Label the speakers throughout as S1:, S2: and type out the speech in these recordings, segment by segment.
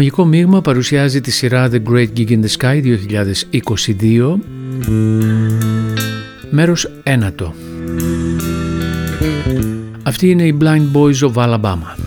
S1: Το μεσαιωτικό μείγμα παρουσιάζει τη σειρά The Great Gig in the Sky 2022, μέρος ένατο. Αυτή είναι η Blind Boys of Alabama.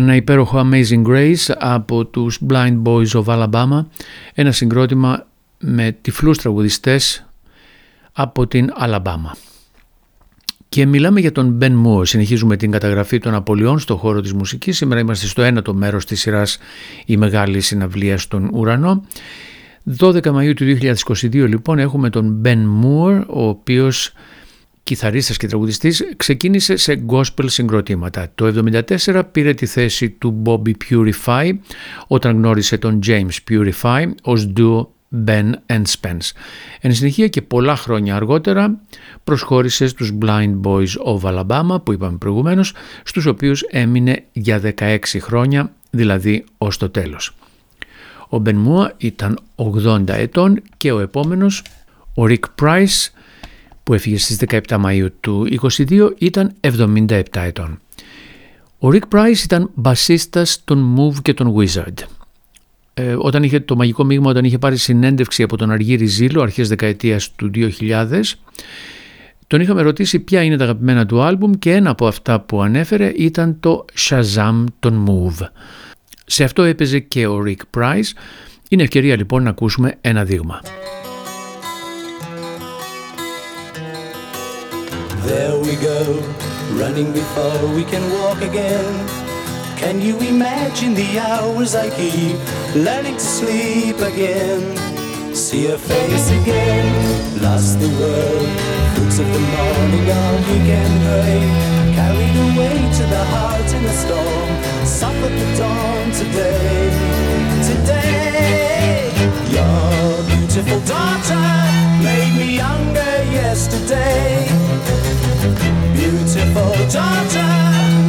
S2: Ήταν ένα υπέροχο Amazing Grace από τους Blind Boys of Alabama, ένα συγκρότημα με τυφλούς τραγουδιστές από την Αλαμπάμα. Και μιλάμε για τον Ben Moore. Συνεχίζουμε την καταγραφή των απολειών στον χώρο της μουσικής. Σήμερα είμαστε στο ένατο μέρος της σειράς «Η Μεγάλη Συναυλία στον Ουρανό». 12 Μαΐου του 2022 λοιπόν έχουμε τον Ben Moore, ο οποίος κιθαρίστας και τραγουδιστής, ξεκίνησε σε gospel συγκροτήματα. Το 1974 πήρε τη θέση του Bobby Purify όταν γνώρισε τον James Purify ως duo Ben and Spence. Εν συνεχεία και πολλά χρόνια αργότερα προσχώρησε στους Blind Boys of Alabama που είπαμε προηγουμένως, στους οποίους έμεινε για 16 χρόνια, δηλαδή ως το τέλος. Ο Ben Moore ήταν 80 ετών και ο επόμενος, ο Rick Price, που έφυγε στις 17 Μαΐου του 22 ήταν 77 ετών. Ο Rick Price ήταν μπασίστας των Move και των Wizard. Ε, όταν είχε το μαγικό μείγμα, όταν είχε πάρει συνέντευξη από τον Αργύρι Ζήλο αρχές δεκαετίας του 2000, τον είχαμε ρωτήσει ποια είναι τα αγαπημένα του άλμπουμ και ένα από αυτά που ανέφερε ήταν το Shazam των Move. Σε αυτό έπαιζε και ο Rick Price. Είναι ευκαιρία λοιπόν να ακούσουμε ένα δείγμα. There we go, running before we can walk again. Can you imagine the hours I keep learning to sleep again? See her face again, lost the world. Fruits of the morning on weekend pray. Carried away to the heart in the storm. Suffered the dawn today. Today, your beautiful daughter me younger yesterday beautiful daughter.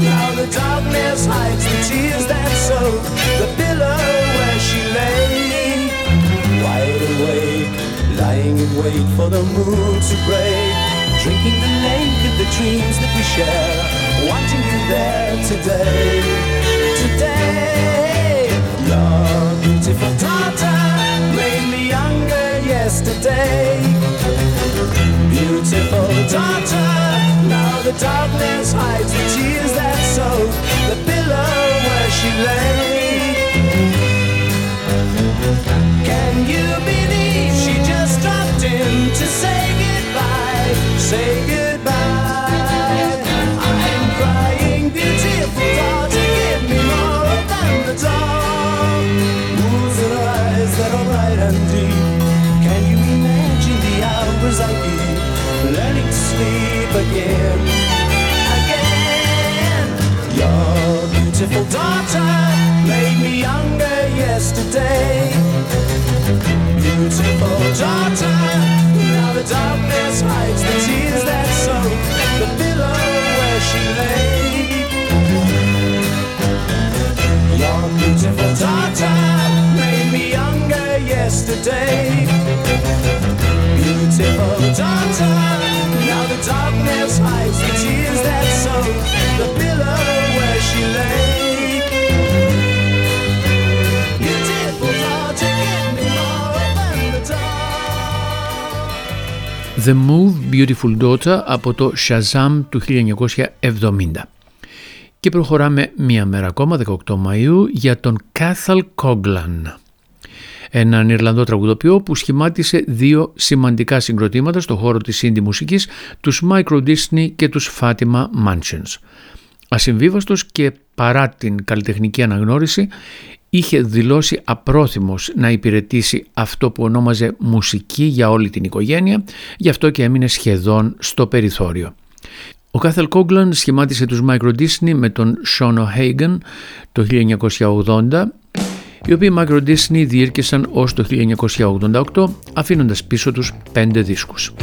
S2: Now the darkness hides the tears that soak the pillow where she lay. Wide awake, lying in wait for the moon to break. Drinking the lake of the dreams that we share. Wanting you there today. Today, your beautiful daughter made me younger yesterday. Beautiful daughter Now the darkness hides the tears that soak the pillow where she lay. Can you believe she just dropped in to say goodbye? Say goodbye. Sleep again? beautiful daughter made me younger yesterday. Beautiful daughter, now the darkness hides the tears that soak the pillow where she lay. Your beautiful daughter made me younger yesterday. Beautiful daughter, darkness hides the tears that soak the pillow she lay. Beautiful daughter, get me more than the dark. The Move Beautiful Daughter από το Shazam του 1970. Και προχωράμε μία μέρα ακόμα, 18 Μαΐου, για τον Κάθαλ Κόγκλαν.
S3: Έναν Ιρλανδό τραγουδοποιό που σχημάτισε δύο σημαντικά συγκροτήματα στο χώρο της indie μουσικής, τους Micro Disney και τους Fatima Mansions. Ασυμβίβαστος και παρά την καλλιτεχνική αναγνώριση, είχε δηλώσει απρόθυμος να υπηρετήσει αυτό που ονόμαζε μουσική για όλη την οικογένεια, γι' αυτό και έμεινε σχεδόν στο περιθώριο. Ο Κάθελ Κόγκλαν σχημάτισε τους Micro Disney με τον Sean O'Hagan το 1980 οι οποίοι Micro Disney διήρκεσαν ως το 1988 αφήνοντας πίσω τους πέντε δίσκους.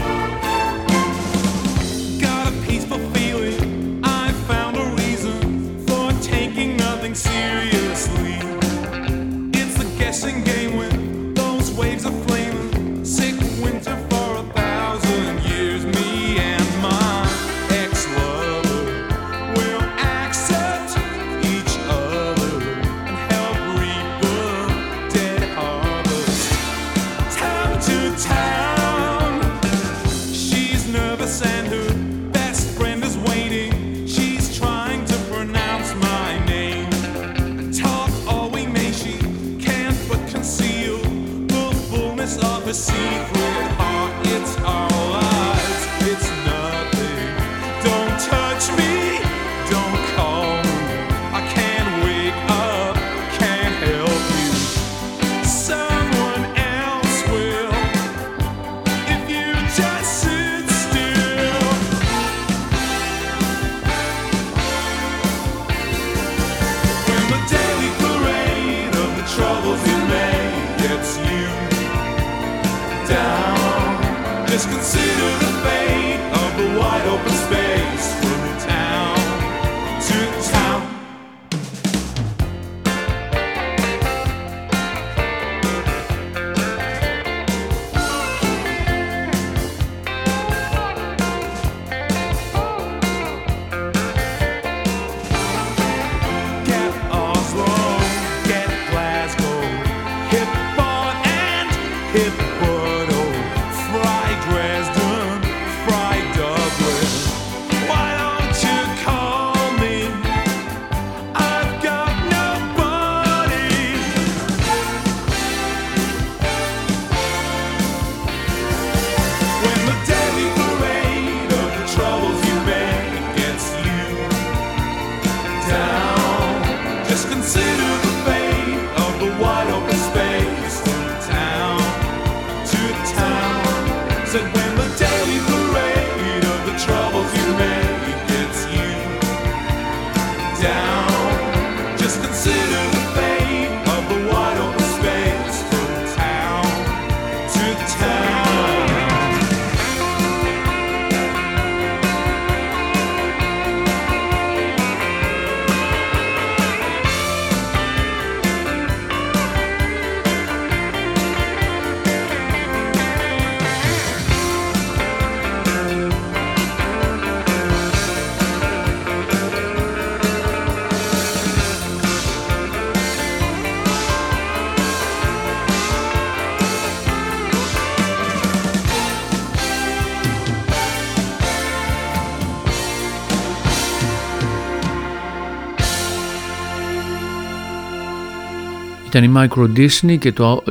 S3: Ήταν η Micro Disney και το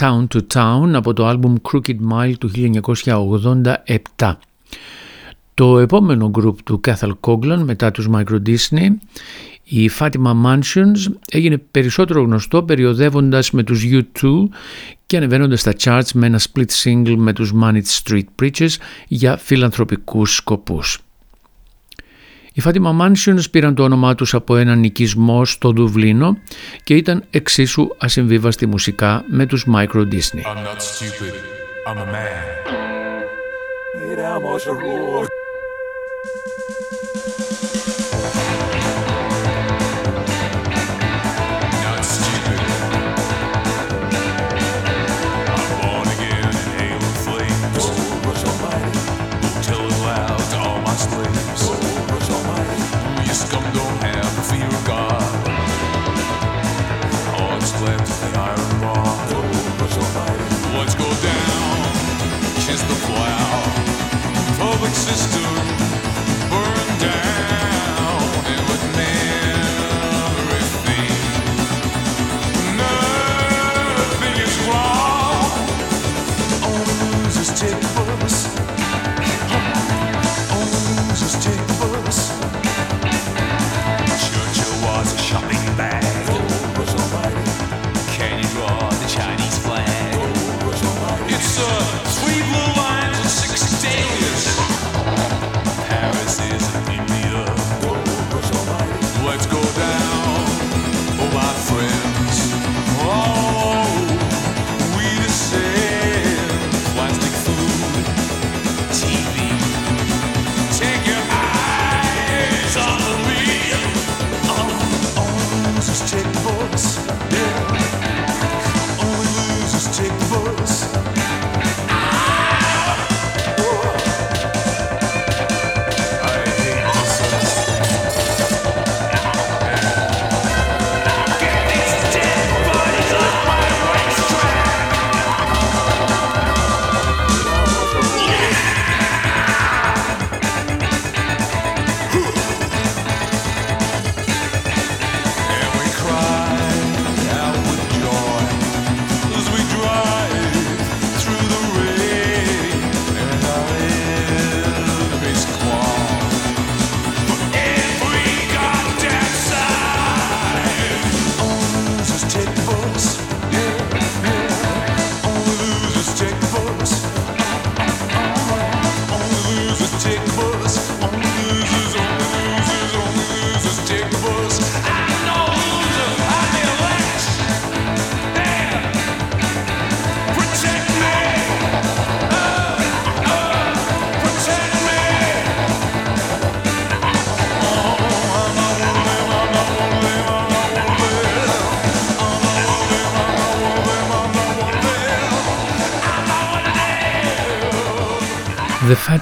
S3: Town to Town από το άλμπουμ Crooked Mile του 1987. Το επόμενο group του Cathal Coglan μετά τους Micro Disney, η Fatima Mansions, έγινε περισσότερο γνωστό περιοδεύοντας με τους U2 και ανεβαίνοντας στα charts με ένα split single με τους Managed Street Preachers για φιλανθρωπικούς σκοπούς. Οι Fatima Mansions πήραν το όνομά τους από έναν οικισμό στο Δουβλίνο και ήταν εξίσου ασυμβίβαστοι μουσικά με τους Micro Disney. sister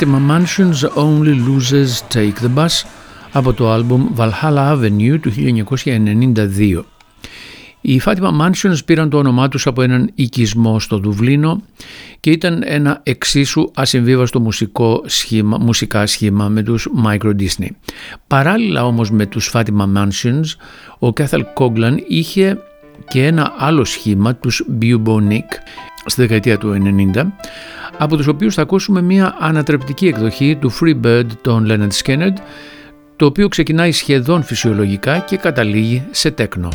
S4: The Fatima Mansions Only Losers Take the Bus από το άλμπουμ Valhalla Avenue του 1992. Οι Fatima Mansions πήραν το όνομά τους από έναν οικισμό στο Δουβλίνο και ήταν ένα εξίσου ασυμβίβαστο μουσικό σχήμα, μουσικά σχήμα με τους Micro Disney. Παράλληλα όμως με τους Fatima Mansions, ο Κάθαλ Κόγκλαν είχε και ένα άλλο σχήμα, τους Bubonic, στη δεκαετία του 90, από τους οποίους θα ακούσουμε μια ανατρεπτική εκδοχή του Free Bird των Leonard Skinner, το οποίο ξεκινάει σχεδόν φυσιολογικά και καταλήγει σε τέκνο.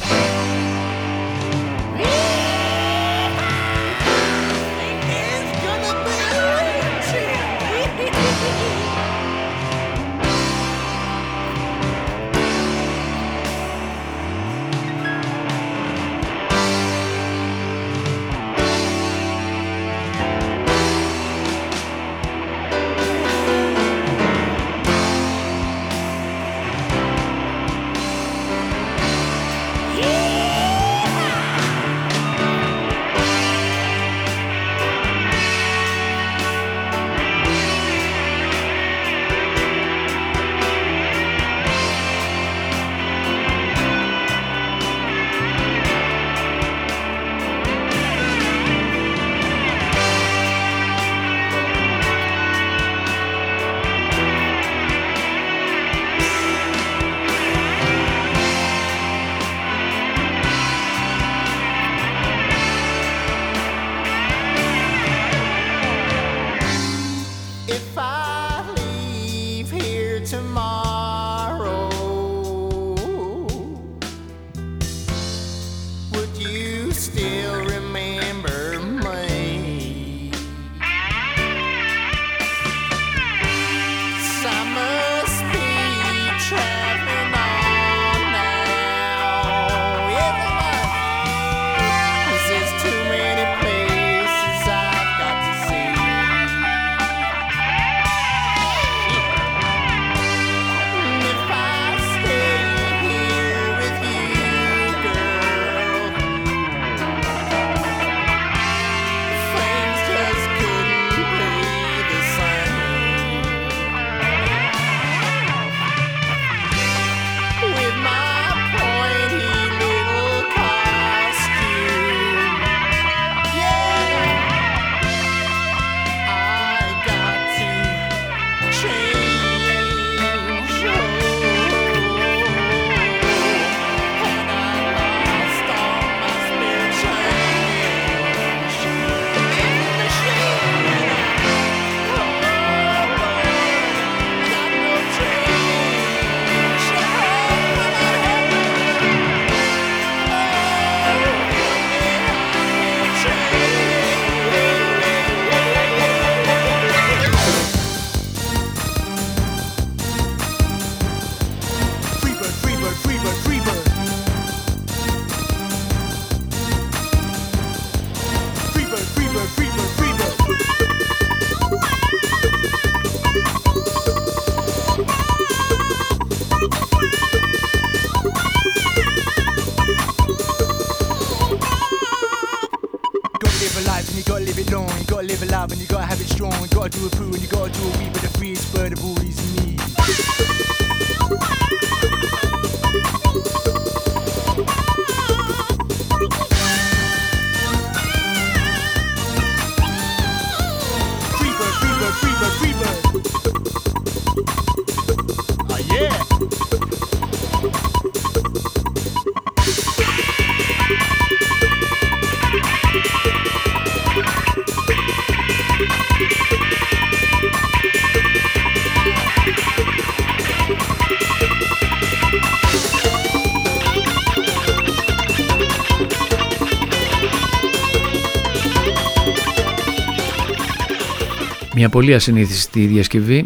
S4: Μια πολύ ασυνήθιστη διασκευή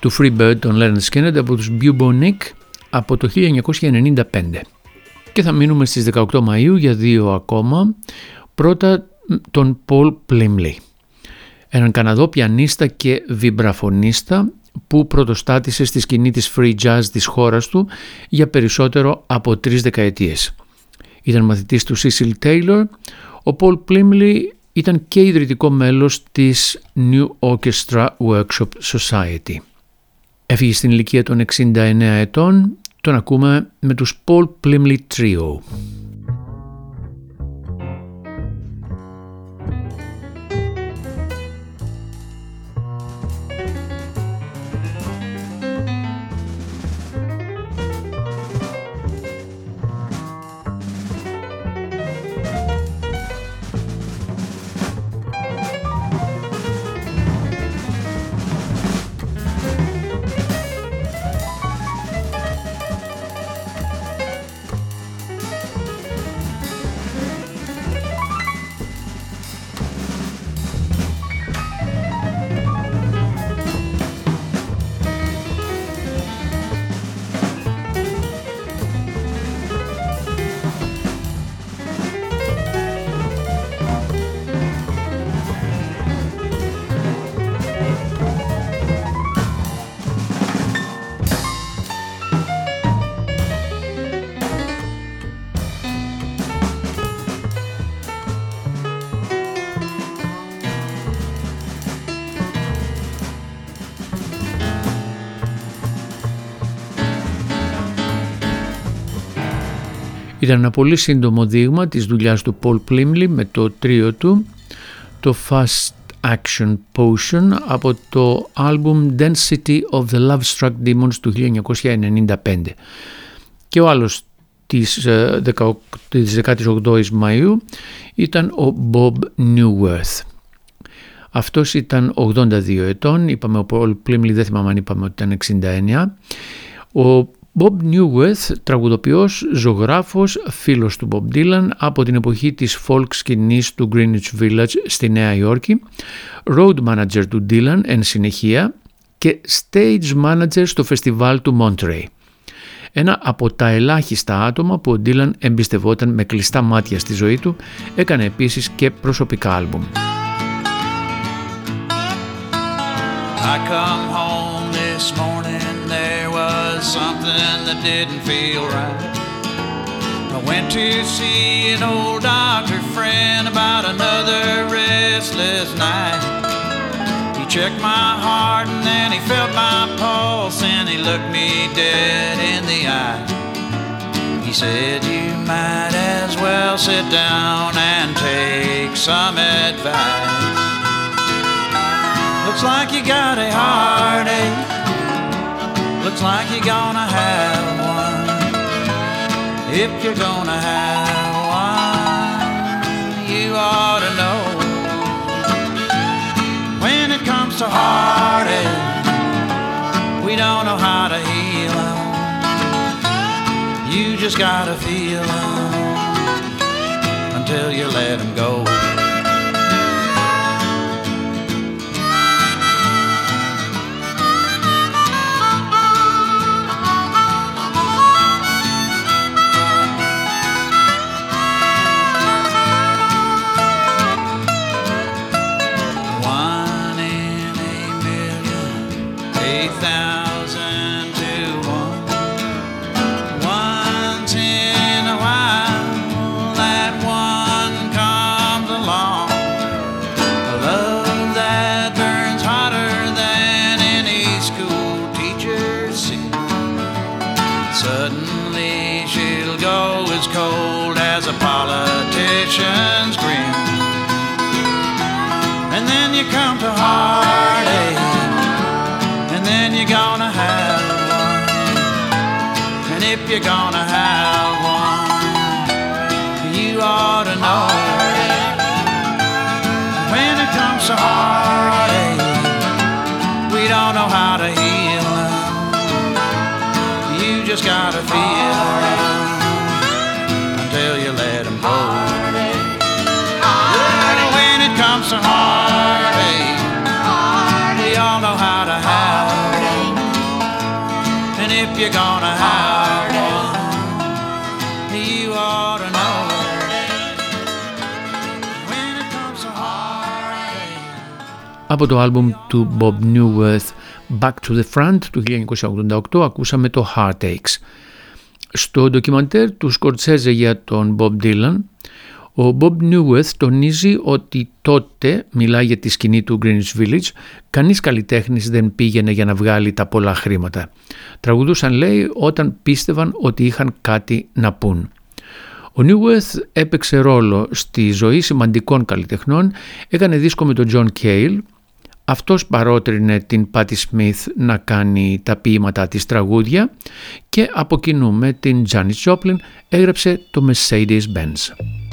S4: του Free Bird των Leonard Skinner από τους Bubonic από το 1995. Και θα μείνουμε στις 18 Μαΐου για δύο ακόμα. Πρώτα τον Paul Plumley, έναν Καναδό πιανίστα και βιμπραφωνίστα που πρωτοστάτησε στη σκηνή της free jazz της χώρας του για περισσότερο από τρεις δεκαετίες. Ήταν μαθητής του Cecil Taylor, ο Paul Plumley
S5: ήταν και ιδρυτικό μέλος της New Orchestra Workshop Society. Έφυγε στην ηλικία των 69 ετών, τον ακούμε με τους Paul Plymley Trio. Ήταν ένα πολύ σύντομο δείγμα της δουλειάς του Paul Plymley με το τρίο του, το Fast Action Potion από το album Density of the Love Struck Demons του 1995. Και ο άλλος της, 18ης ε, Μαΐου ήταν ο Bob Newworth. Αυτός ήταν 82 ετών, είπαμε ο Paul Plymley δεν θυμάμαι αν είπαμε ότι ήταν 69. Ο Bob Newworth, τραγουδοποιός, ζωγράφος, φίλος του Bob Dylan από την εποχή της folk σκηνής του Greenwich Village στη Νέα Υόρκη, road manager του Dylan εν συνεχεία και stage manager στο φεστιβάλ του Monterey. Ένα από τα ελάχιστα άτομα που ο Dylan εμπιστευόταν με κλειστά μάτια στη ζωή του, έκανε επίσης και προσωπικά άλμπουμ. I come home this morning something that didn't feel right. I went to see an old doctor friend about another restless night. He checked my heart and then he felt my pulse and he looked me dead in the eye. He said, You might as well sit down and take some advice. Looks like you got a heartache Looks like you're gonna have one. If you're gonna have one, you ought to know. When it comes to heartache, we don't know how to heal them. You just gotta feel them until you let them go. Από το άλμπουμ του Bob Newworth Back to the Front του 1988 ακούσαμε το Heartaches. Στο ντοκιμαντέρ του Σκορτσέζε για τον Bob Dylan,
S4: Ο Bob Newworth τονίζει ότι τότε, μιλάει για τη σκηνή του Greenwich Village, κανείς καλλιτέχνης δεν πήγαινε για να βγάλει τα πολλά χρήματα. Τραγουδούσαν λέει όταν πίστευαν ότι είχαν κάτι να πούν. Ο Newworth έπαιξε ρόλο στη ζωή σημαντικών καλλιτεχνών, έκανε δίσκο με τον John Cale, αυτός παρότρινε την Patti Smith να κάνει τα ποίηματά της τραγούδια και από κοινού με την Janis Joplin έγραψε το Mercedes-Benz.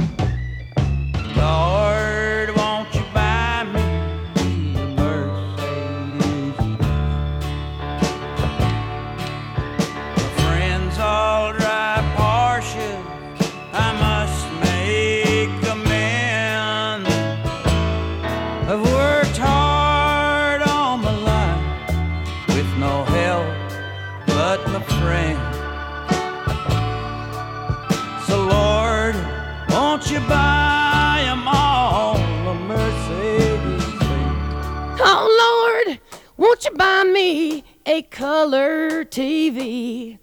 S6: Won't you buy me a color TV?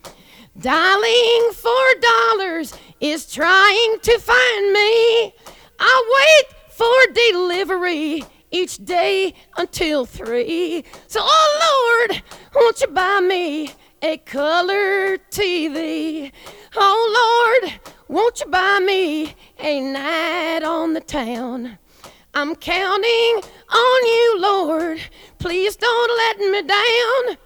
S6: Dialing for dollars is trying to find me. I wait for delivery each day until three. So, oh Lord, won't you buy me a color TV? Oh Lord, won't you buy me a night on the town? I'm counting on you, Lord. Please don't let me down.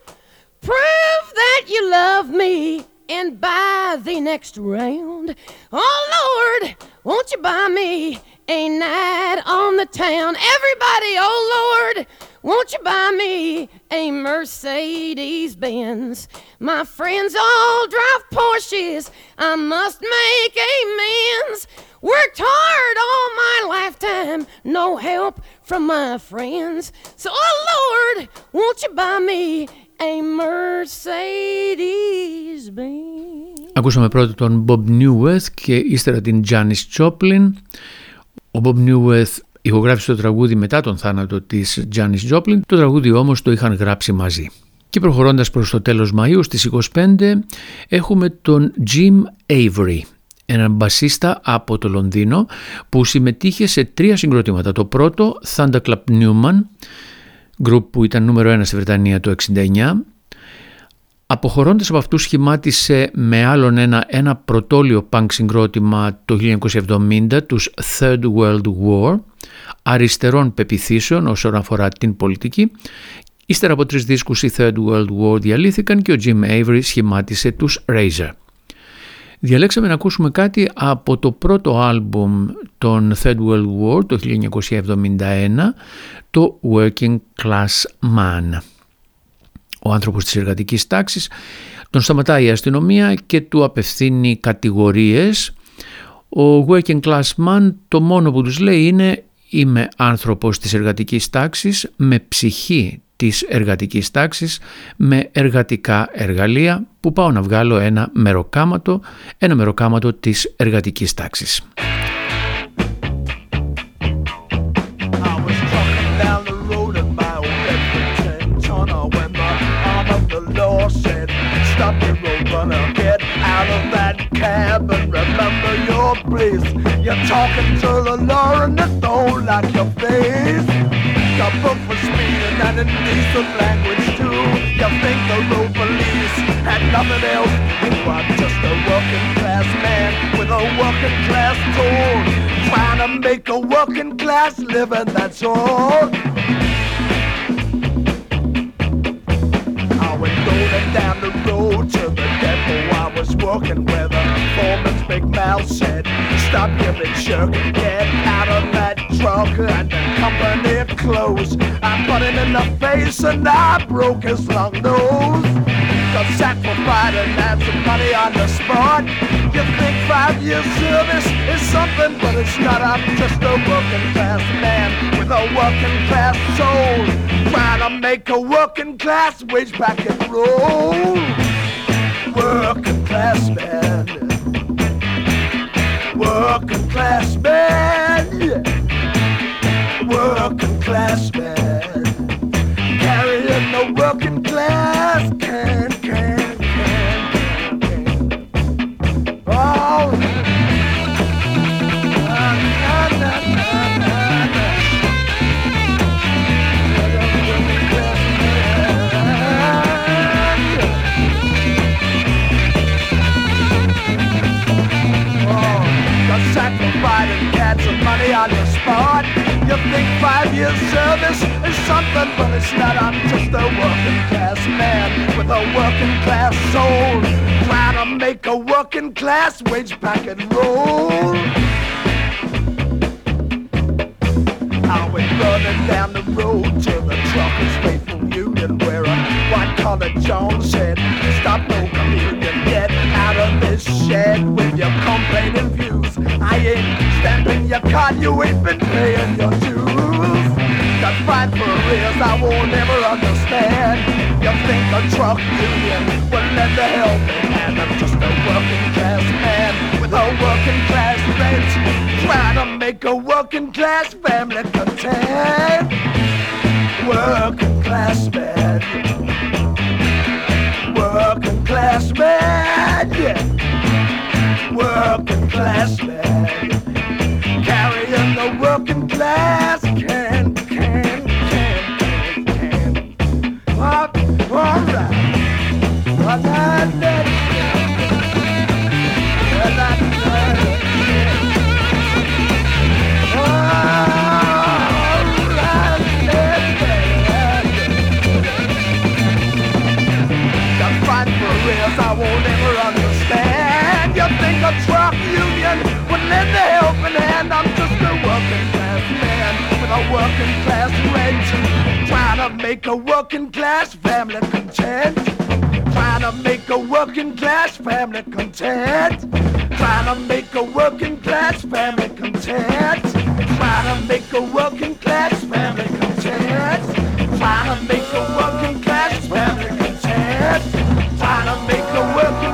S6: Prove that you love me and buy the next round. Oh, Lord, won't you buy me a night on the town? Everybody, oh, Lord, won't you buy me a Mercedes Benz? My friends all drive Porsches. I must make amends. Worked hard all my lifetime, no help from my friends. So, oh Lord, won't you buy me a Mercedes Benz.
S4: Ακούσαμε πρώτα τον Bob Newworth και ύστερα την Janis Joplin. Ο Bob Newworth ηχογράφησε το τραγούδι μετά τον θάνατο της Janis Joplin, το τραγούδι όμως το είχαν γράψει μαζί. Και προχωρώντας προς το τέλος Μαΐου στις 25 έχουμε τον Jim Avery έναν μπασίστα από το Λονδίνο που συμμετείχε σε τρία συγκροτήματα. Το πρώτο, Thunderclap Newman, γκρουπ που ήταν νούμερο ένα στη Βρετανία το 69. Αποχωρώντας από αυτούς σχημάτισε με άλλον ένα, ένα πρωτόλιο punk συγκρότημα το 1970, τους Third World War, αριστερών πεπιθήσεων όσον αφορά την πολιτική. Ύστερα από τρεις δίσκους οι Third World War διαλύθηκαν και ο Jim Avery σχημάτισε τους Razor. Διαλέξαμε να ακούσουμε κάτι από το πρώτο άλμπουμ των Third World War το 1971, το Working Class Man. Ο άνθρωπος της εργατικής τάξης τον σταματάει η αστυνομία και του απευθύνει κατηγορίες. Ο Working Class Man το μόνο που τους λέει είναι «Είμαι άνθρωπος της εργατικής τάξης με ψυχή της εργατικής τάξης με εργατικά εργαλεία που πάω να βγάλω ένα μεροκάματο, ένα μεροκάματο της εργατικής τάξης. You're talking to the law and don't like your face. Got book for speeding and indecent language too. You think the road police had nothing else? You are just a working class man with a working class tool, trying to make a working class living. That's all. Went rolling down the road to the depot I was working where the foreman's big mouth said, "Stop giving jerk and get out of that truck and the company clothes. I put him in the face and I broke his long nose. Got fighting and some money on the spot. You think five years service is something, but it's not. I'm just a working class man with a working class soul. Trying to make a working class wage packet roll. Working class man. Working class man. Working class man, carrying the working class can, lots money on the spot.
S7: You think five years service is something, but it's not. I'm just a working class man with a working class soul. Trying to make a working class wage packet roll. I went running down the road to the truckers' faithful union where a white-collar John said, stop no communion yet of this shit with your complaining views. I ain't stamping your card, you ain't been paying your dues. The fight for reals I won't ever understand. You think a truck union will lend a helping hand? I'm just a working class man with a working class bent, trying to make a working class family content. Working class man class man, working class man, carrying the working class. make a working class family content. Trying to make a working class family content. Trying to make a working class family content. Trying to make a working class family content. Trying to make a working class family content. Trying to make a working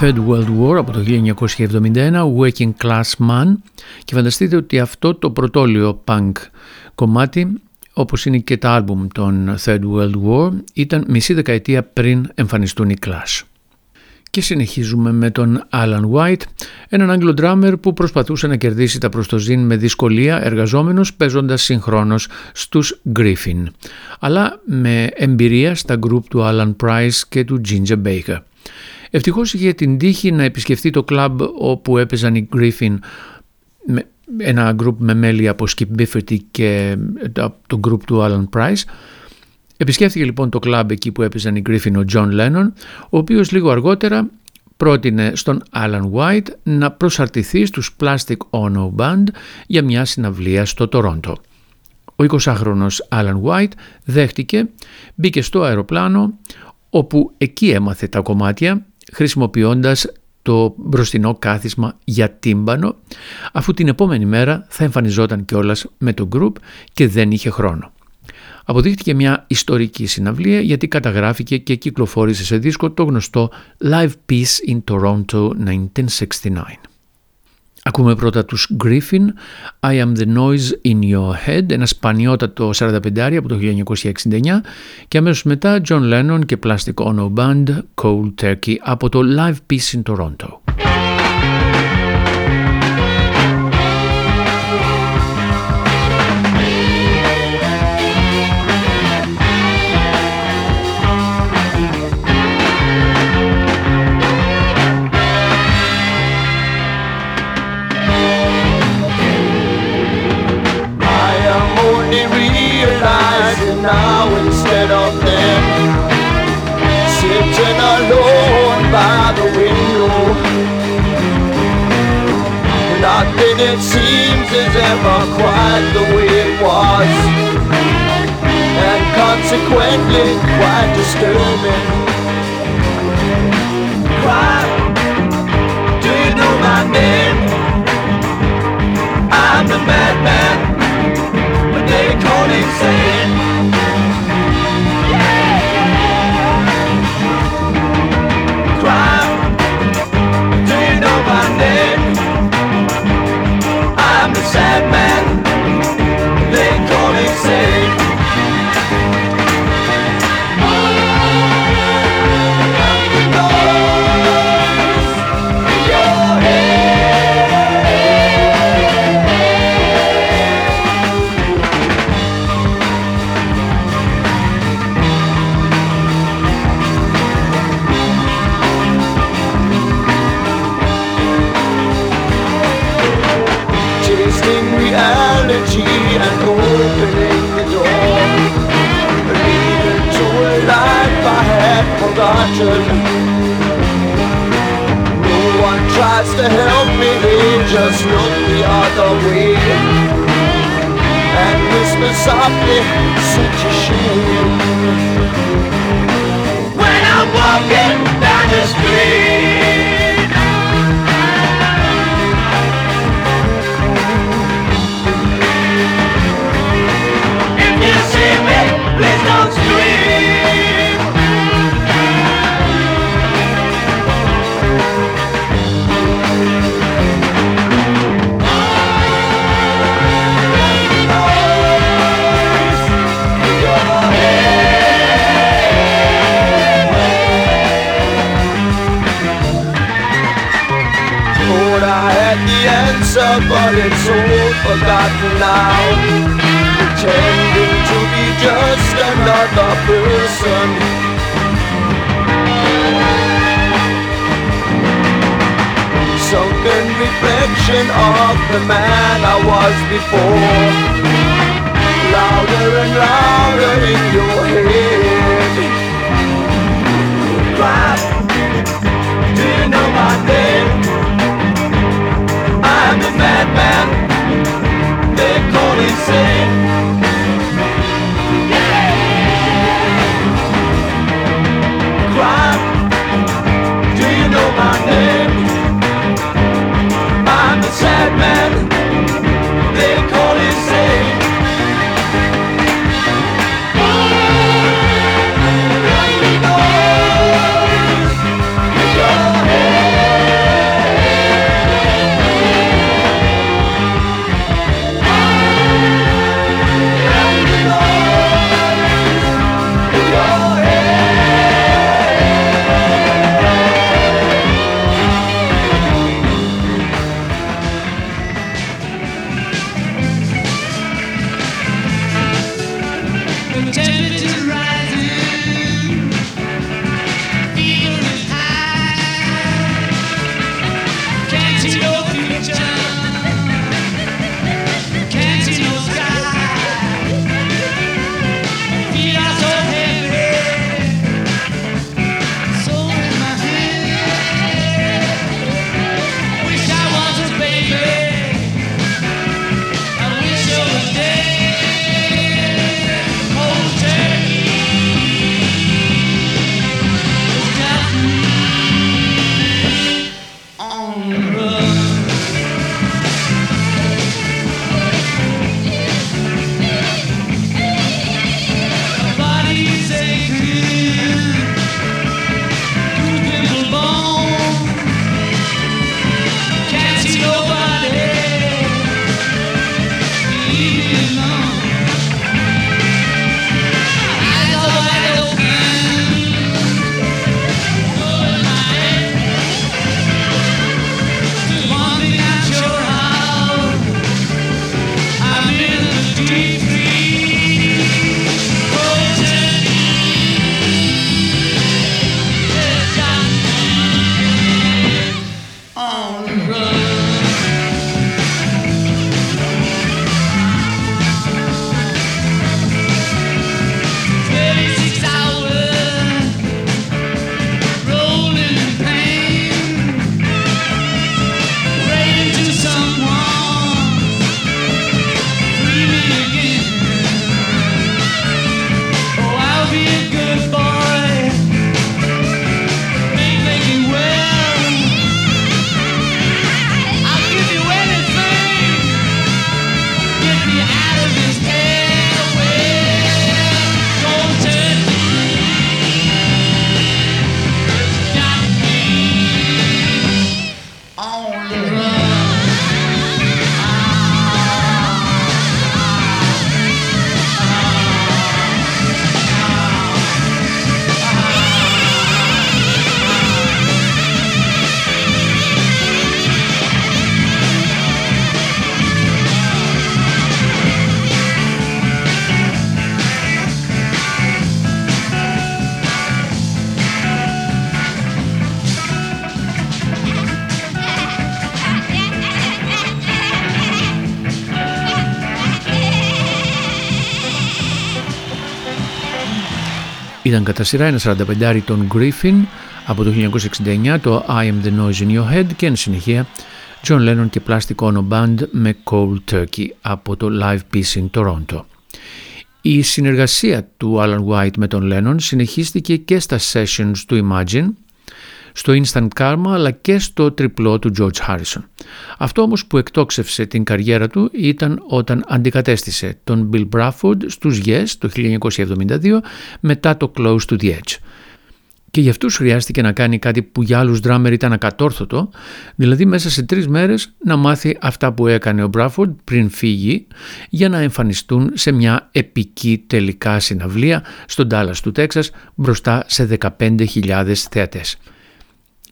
S4: Third World War από το 1971, Working Class Man και φανταστείτε ότι αυτό το πρωτόλιο punk κομμάτι όπως είναι και τα άλμπουμ των Third World War ήταν μισή δεκαετία πριν εμφανιστούν οι Clash. Και συνεχίζουμε με τον Alan White, έναν Άγγλο drummer που προσπαθούσε να κερδίσει τα προστοζήν με δυσκολία εργαζόμενος παίζοντας συγχρόνως στους Griffin, αλλά με εμπειρία στα γκρουπ του Alan Price και του Ginger Baker. Ευτυχώς είχε την τύχη να επισκεφτεί το κλαμπ όπου έπαιζαν οι Griffin ένα γκρουπ με μέλη από Skip Bifferty και το γκρουπ του Alan Price. Επισκέφθηκε λοιπόν το κλαμπ εκεί που έπαιζαν οι Griffin ο John Lennon, ο οποίος λίγο αργότερα πρότεινε στον Alan White να προσαρτηθεί στους Plastic Ono Band για μια συναυλία στο Τορόντο. Ο 20χρονος Alan White δέχτηκε, μπήκε στο αεροπλάνο όπου εκεί έμαθε τα κομμάτια χρησιμοποιώντας το μπροστινό κάθισμα για τύμπανο αφού την επόμενη μέρα θα εμφανιζόταν κιόλας με το group και δεν είχε χρόνο. Αποδείχτηκε μια ιστορική συναυλία γιατί καταγράφηκε και κυκλοφόρησε σε δίσκο το γνωστό Live Peace in Toronto 1969. Ακούμε πρώτα τους Griffin, I am the noise in your head, ένα σπανιότατο 45 από το 1969 και αμέσως μετά John Lennon και Plastic Ono Band, Cold Turkey από το Live Peace in Toronto. Is ever quite the way it was. And consequently quite disturbing. Cry, do you know my name? I'm the madman, but they call him sane
S8: just look the other way. And whisper softly, such a shame. When I'm walking down the street. Answer, but it's all forgotten now. Pretending to be just another person. Sunken reflection of the man I was before. Louder and louder in your head. madman, they call him sane. sad man. They call his
S4: Ήταν κατά σειρά ένα 45 των Griffin από το 1969 το I am the noise in your head και εν συνεχεία John Lennon και Plastic Ono Band με Cold Turkey από το Live Peace in Toronto. Η συνεργασία του Alan White με τον Lennon συνεχίστηκε και στα sessions του Imagine στο Instant Karma αλλά και στο τριπλό του George Harrison. Αυτό όμως που εκτόξευσε την καριέρα του ήταν όταν αντικατέστησε τον Bill Bradford στους Yes το 1972 μετά το Close to the Edge. Και για αυτούς χρειάστηκε να κάνει κάτι που για άλλους drummer ήταν ακατόρθωτο, δηλαδή μέσα σε τρεις μέρες να μάθει αυτά που έκανε ο Bradford πριν φύγει για να εμφανιστούν σε μια επική τελικά συναυλία στον Dallas του Τέξας μπροστά σε 15.000 θεατές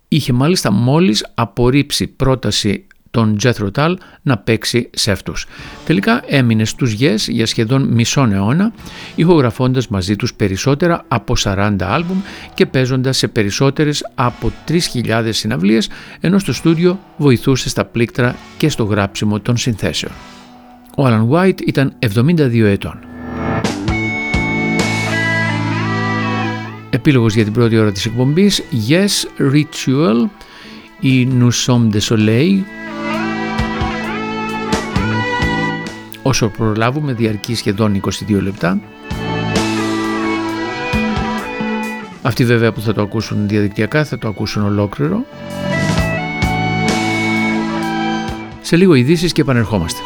S4: είχε μάλιστα μόλις απορρίψει πρόταση τον Jethro Tull να παίξει σε αυτούς. Τελικά έμεινε στους Yes για σχεδόν μισό αιώνα, ηχογραφώντας μαζί τους περισσότερα από 40 άλμπουμ και παίζοντας σε περισσότερες από 3.000 συναυλίες, ενώ στο στούντιο βοηθούσε στα πλήκτρα και στο γράψιμο των συνθέσεων. Ο Alan White ήταν 72 ετών. Επίλογος για την πρώτη ώρα της εκπομπής Yes Ritual ή Nous sommes de Soleil. Όσο προλάβουμε διαρκεί σχεδόν 22 λεπτά. Αυτοί βέβαια που θα το ακούσουν διαδικτυακά θα το ακούσουν ολόκληρο. Σε λίγο ειδήσεις και επανερχόμαστε.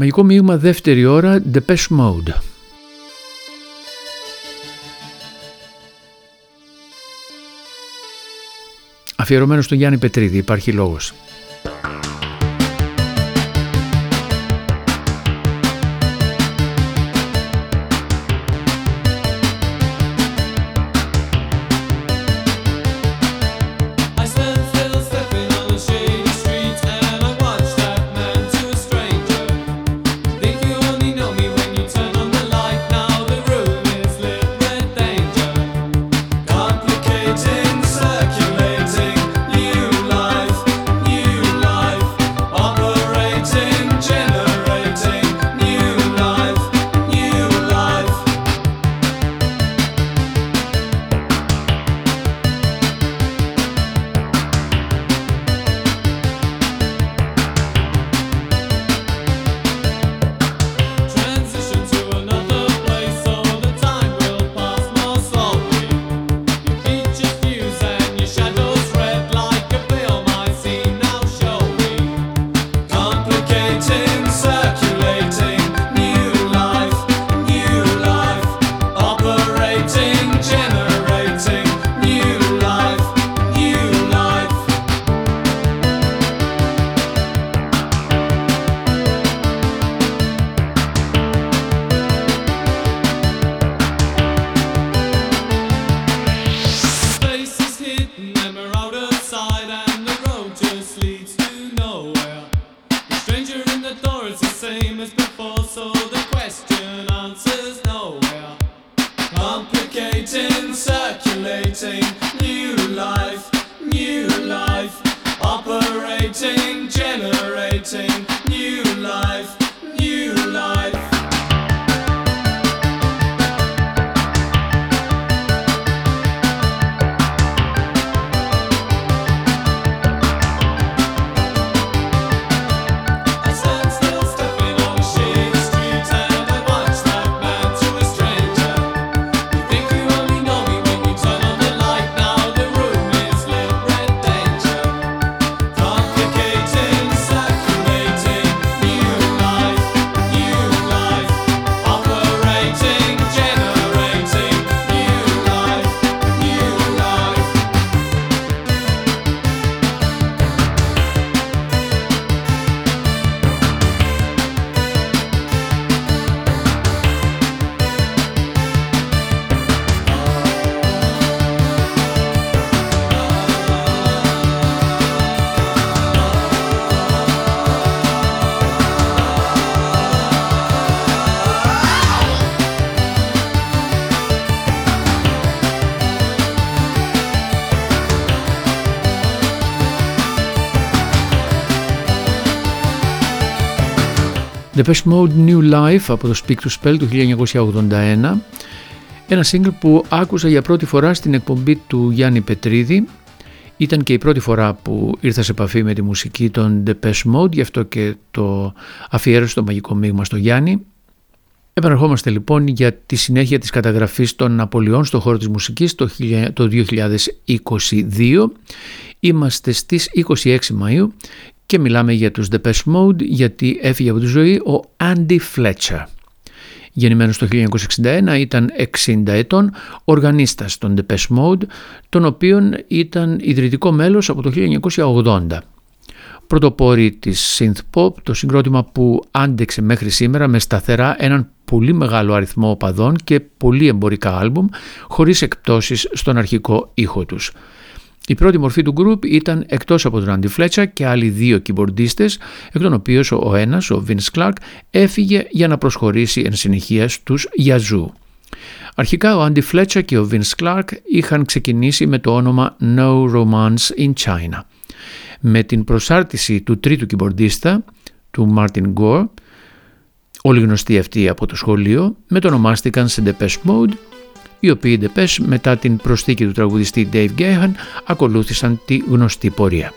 S3: Μαγικό μείγμα δεύτερη ώρα Depeche Mode. Αφιερωμένο στον Γιάννη Πετρίδη, υπάρχει λόγος.
S4: The Best Mode New Life από το Speak to Spell του 1981 ένα. Single που άκουσα για πρώτη φορά στην εκπομπή του Γιάννη Πετρίδη. Ήταν και η πρώτη φορά που ήρθα σε επαφή με τη μουσική των The Best Mode γι' αυτό και το αφιέρωσε το μαγικό μείγμα στο Γιάννη. Επαναρχόμαστε λοιπόν για τη συνέχεια της καταγραφής των απολειών στο χώρο της μουσικής το 2022. Είμαστε στις 26 Μαΐου και μιλάμε για τους Depeche Mode γιατί έφυγε από τη ζωή ο Andy Fletcher. Γεννημένος το 1961 ήταν 60 ετών, οργανίστας των Depeche Mode, τον οποίον ήταν ιδρυτικό μέλος από το 1980. Πρωτοπόρη της synth pop, το συγκρότημα που άντεξε μέχρι σήμερα με σταθερά έναν πολύ μεγάλο αριθμό οπαδών και πολύ εμπορικά άλμπουμ, χωρίς εκπτώσεις στον αρχικό ήχο τους. Η πρώτη μορφή του group ήταν εκτός από τον Andy Fletcher και άλλοι δύο κιμπορντίστες, εκ των οποίων ο ένας, ο Vince Clark, έφυγε για να προσχωρήσει εν συνεχεία στους Yazoo. Αρχικά ο Andy Fletcher και ο Vince Clark είχαν ξεκινήσει με το όνομα No Romance in China. Με την προσάρτηση του τρίτου κιμπορντίστα, του Martin Gore, όλοι γνωστοί αυτοί από το σχολείο, μετονομάστηκαν σε Depeche Mode οι οποίοι Depeche μετά την προσθήκη του τραγουδιστή Dave Gahan ακολούθησαν τη γνωστή πορεία.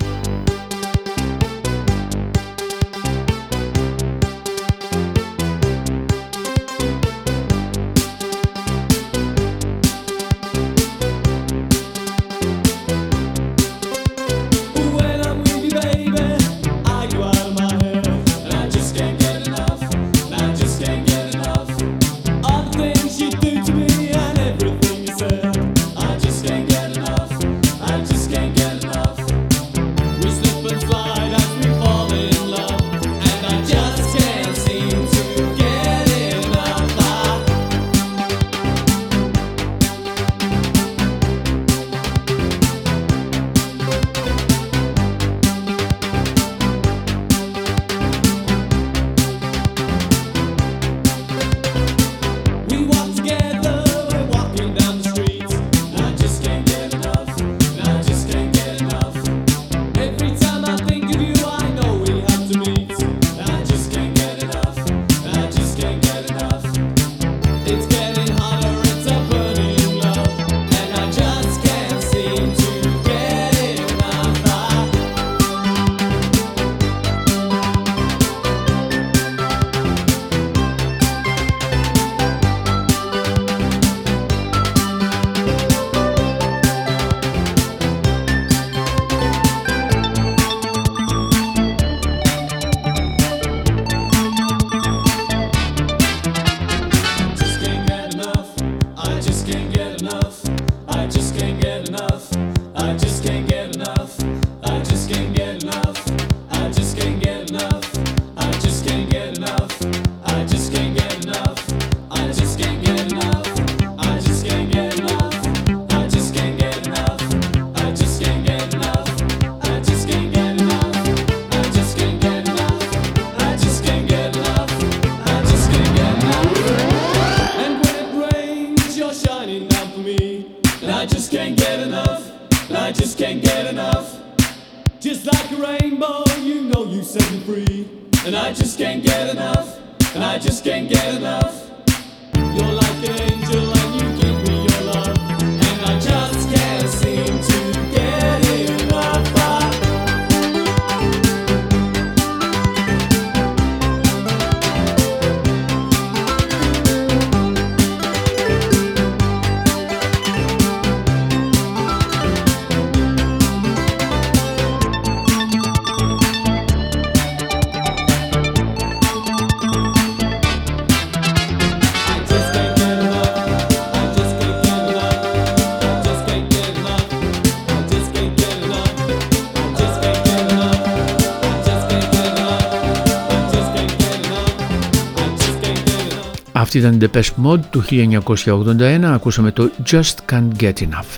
S4: Αυτή ήταν η Depeche Mode του 1981, ακούσαμε το Just Can't Get Enough.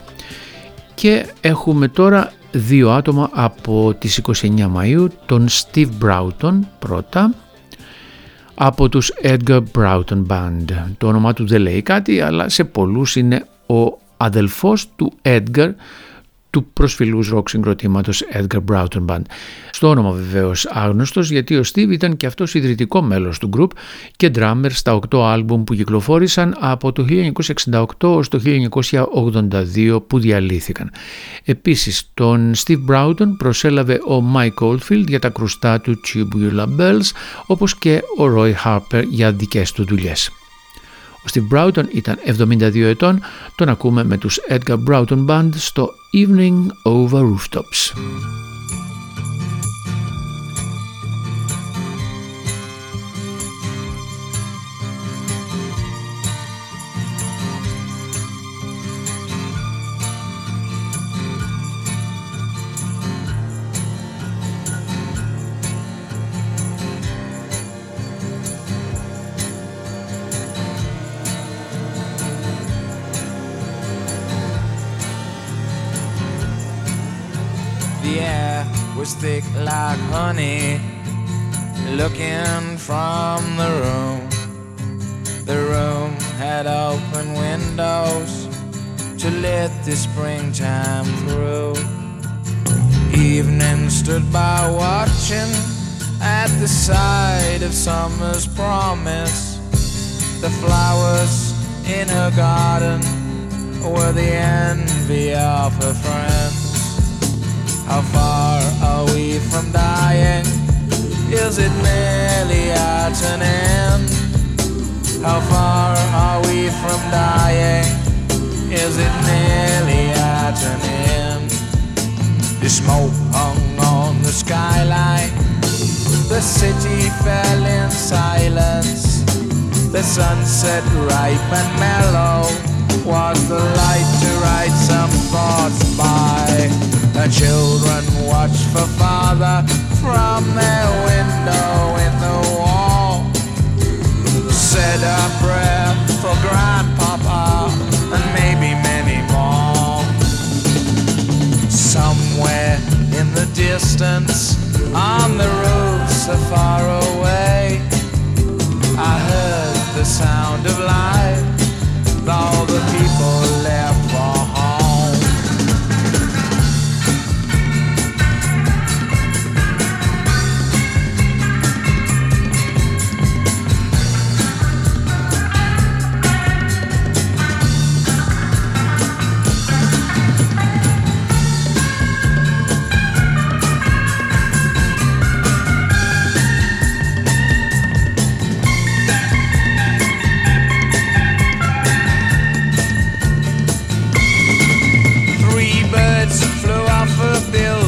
S4: Και έχουμε τώρα δύο άτομα από τις 29 Μαΐου, τον Steve Broughton πρώτα, από τους Edgar Broughton Band. Το όνομά του δεν λέει κάτι, αλλά σε πολλούς είναι ο αδελφός του Edgar, του προσφυλούς ροκ συγκροτήματος Edgar Broughton Band. Στο όνομα βεβαίως άγνωστος γιατί ο Steve ήταν και αυτός ιδρυτικό μέλος του group και drummer στα 8 άλμπουμ που κυκλοφόρησαν από το 1968 ως το 1982 που διαλύθηκαν. Επίσης τον Steve Broughton προσέλαβε ο Mike Oldfield για τα κρουστά του Tubular Bells όπως και ο Roy Harper για δικές του δουλειές. Ο Steve Broughton ήταν 72 ετών, τον ακούμε με τους Edgar Broughton Band στο Evening Over Rooftops.
S5: Honey, looking from the room. The room had open windows to let the springtime through. Evening stood by watching at the side of summer's promise. The flowers in her garden were the envy of her friends. How far are we from dying? Is it merely at an end? How far are we from dying? Is it nearly at an end? The smoke hung on the skyline. The city fell in silence. The sunset ripe and mellow was the light to write some thoughts by. The children watch for father from their window in the wall. Said a prayer for grandpapa and maybe many more. Somewhere in the distance, on the roofs so far away, I heard the sound of life. All
S1: still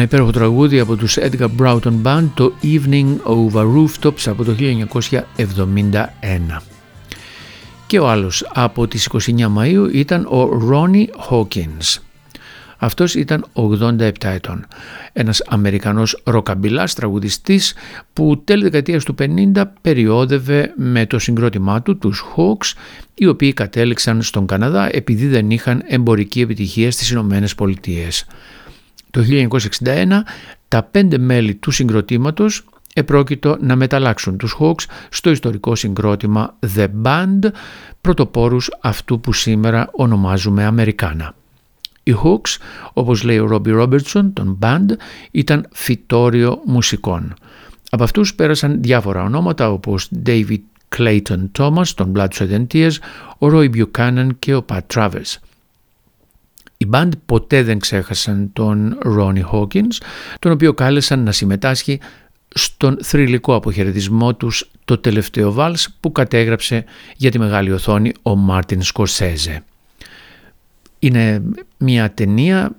S4: Ένα υπέροχο τραγούδι από τους Edgar Broughton Band, το Evening Over Rooftops από το 1971. Και ο άλλος από τις 29 Μαΐου ήταν ο Ronnie Hawkins. Αυτός ήταν 87 ετών. Ένας Αμερικανός ροκαμπιλάς τραγουδιστής που τέλη δεκαετίας του 50 περιόδευε με το συγκρότημά του, τους Hawks, οι οποίοι κατέληξαν στον Καναδά επειδή δεν είχαν εμπορική επιτυχία στις Ηνωμένες Πολιτείες. Το 1961 τα πέντε μέλη του συγκροτήματος επρόκειτο να μεταλλάξουν τους Hawks στο ιστορικό συγκρότημα The Band, πρωτοπόρους αυτού που σήμερα ονομάζουμε Αμερικάνα. Οι Hawks, όπως λέει ο Robbie Robertson, τον Band, ήταν φυτόριο μουσικών. Από αυτούς πέρασαν διάφορα ονόματα όπως David Clayton Thomas, τον Blood Sweat and Tears, ο Roy Buchanan και ο Pat Travers. Οι band ποτέ δεν ξέχασαν τον Ronnie Hawkins, τον οποίο κάλεσαν να συμμετάσχει στον θρηλυκό αποχαιρετισμό τους το τελευταίο βάλς που κατέγραψε για τη μεγάλη οθόνη ο Μάρτιν Σκορσέζε. Είναι μια ταινία,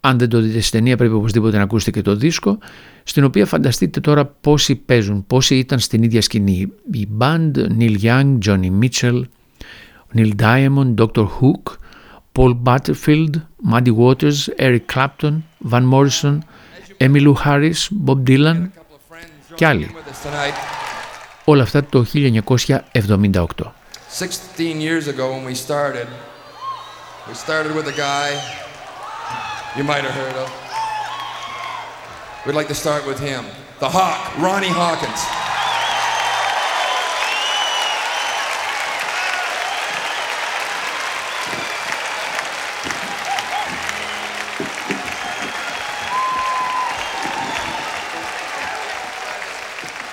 S4: αν δεν το δείτε στην ταινία πρέπει οπωσδήποτε να ακούσετε και το δίσκο, στην οποία φανταστείτε τώρα πόσοι παίζουν, πόσοι ήταν στην ίδια σκηνή. Η band, Neil Young, Johnny Mitchell, Neil Diamond, Dr. Hook, Paul Butterfield, Muddy Waters, Eric Clapton, Van Morrison, Emmylou Harris, Bob Dylan και άλλοι.
S9: with us tonight.
S4: Όλα αυτά το 1978.
S9: 16 years ago when we started, we started with a guy you might have heard of. We'd like to start with him, the Hawk, Ronnie Hawkins.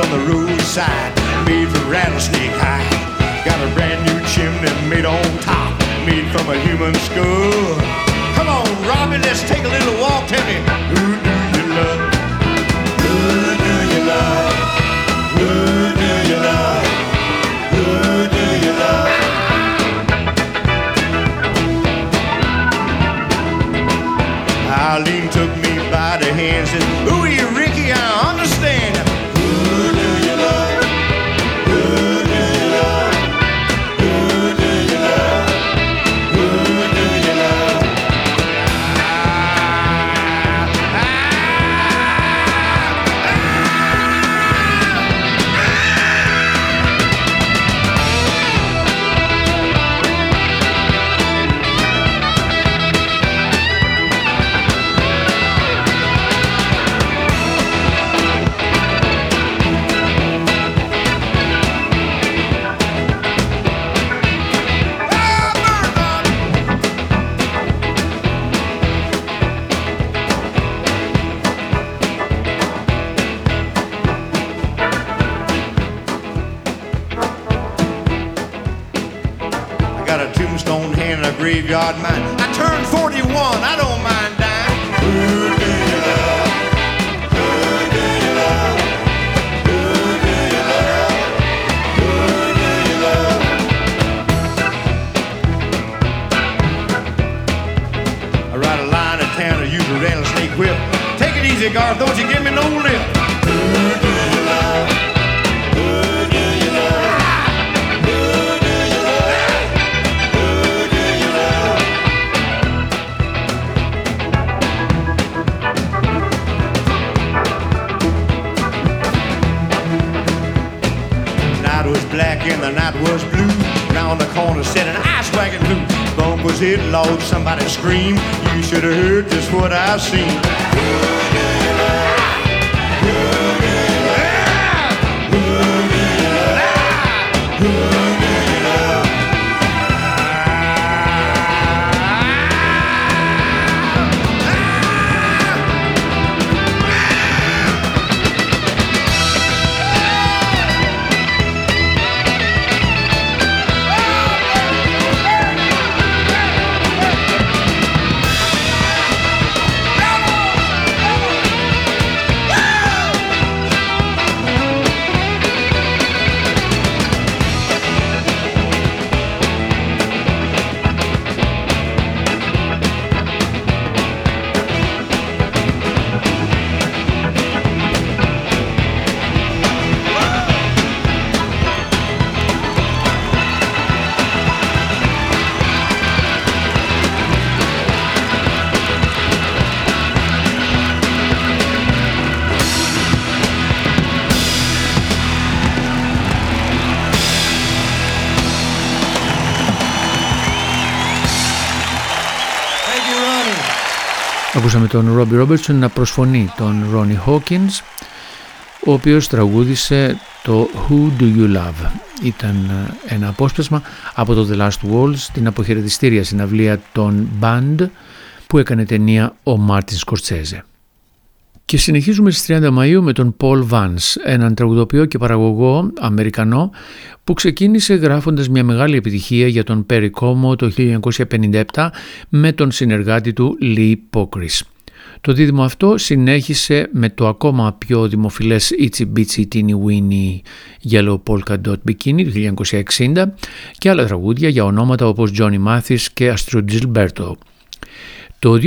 S10: on the roadside, made from rattlesnake hide. Got a brand new chimney made on top, made from a human skull. Come on, Robbie, let's take a little walk. Tell me, who do you love? Scream. You should have heard just what I've seen.
S4: Ακούσαμε τον Ρόμπι Ρόμπερτσον να προσφωνεί τον Ρόνι Χόκινς ο οποίος τραγούδισε το Who Do You Love. Ήταν ε, ένα απόσπασμα από το The Last Waltz, την αποχαιρετιστήρια συναυλία των Band που έκανε ταινία ο Μάρτιν Σκορτσέζε. Και συνεχίζουμε στις 30 Μαΐου με τον Paul Vance, έναν τραγουδοποιό και παραγωγό Αμερικανό που ξεκίνησε γράφοντας μια μεγάλη επιτυχία για τον Perry Como το 1957 με τον συνεργάτη του Lee Pocris. Το δίδυμο αυτό συνέχισε με το ακόμα πιο δημοφιλές Itsy Bitsy Teeny Weeny Yellow Polka Dot Bikini του 1960 και άλλα τραγούδια για ονόματα όπως Johnny Mathis και Astrid Gilberto. Το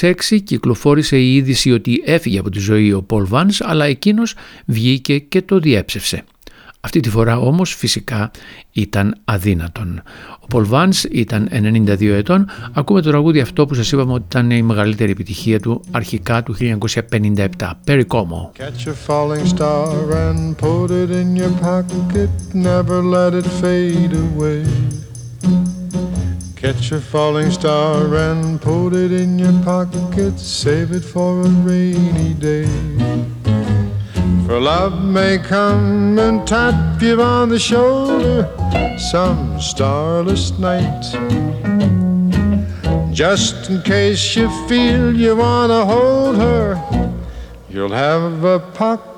S4: 2006 κυκλοφόρησε η είδηση ότι έφυγε από τη ζωή ο Πολ Βάνς, αλλά εκείνος βγήκε και το διέψευσε. Αυτή τη φορά όμως φυσικά ήταν αδύνατον. Ο Πολ Βάνς ήταν 92 ετών, ακούμε το τραγούδι αυτό που σας είπαμε ότι ήταν η μεγαλύτερη επιτυχία του αρχικά του 1957, Perry Como.
S11: Catch a falling star and put it in your pocket, never let it fade away. Catch a falling star and put it in your pocket, save it for a rainy day. For love may come and tap you on the shoulder some starless night. Just in case you feel you wanna hold her, You'll have a pocket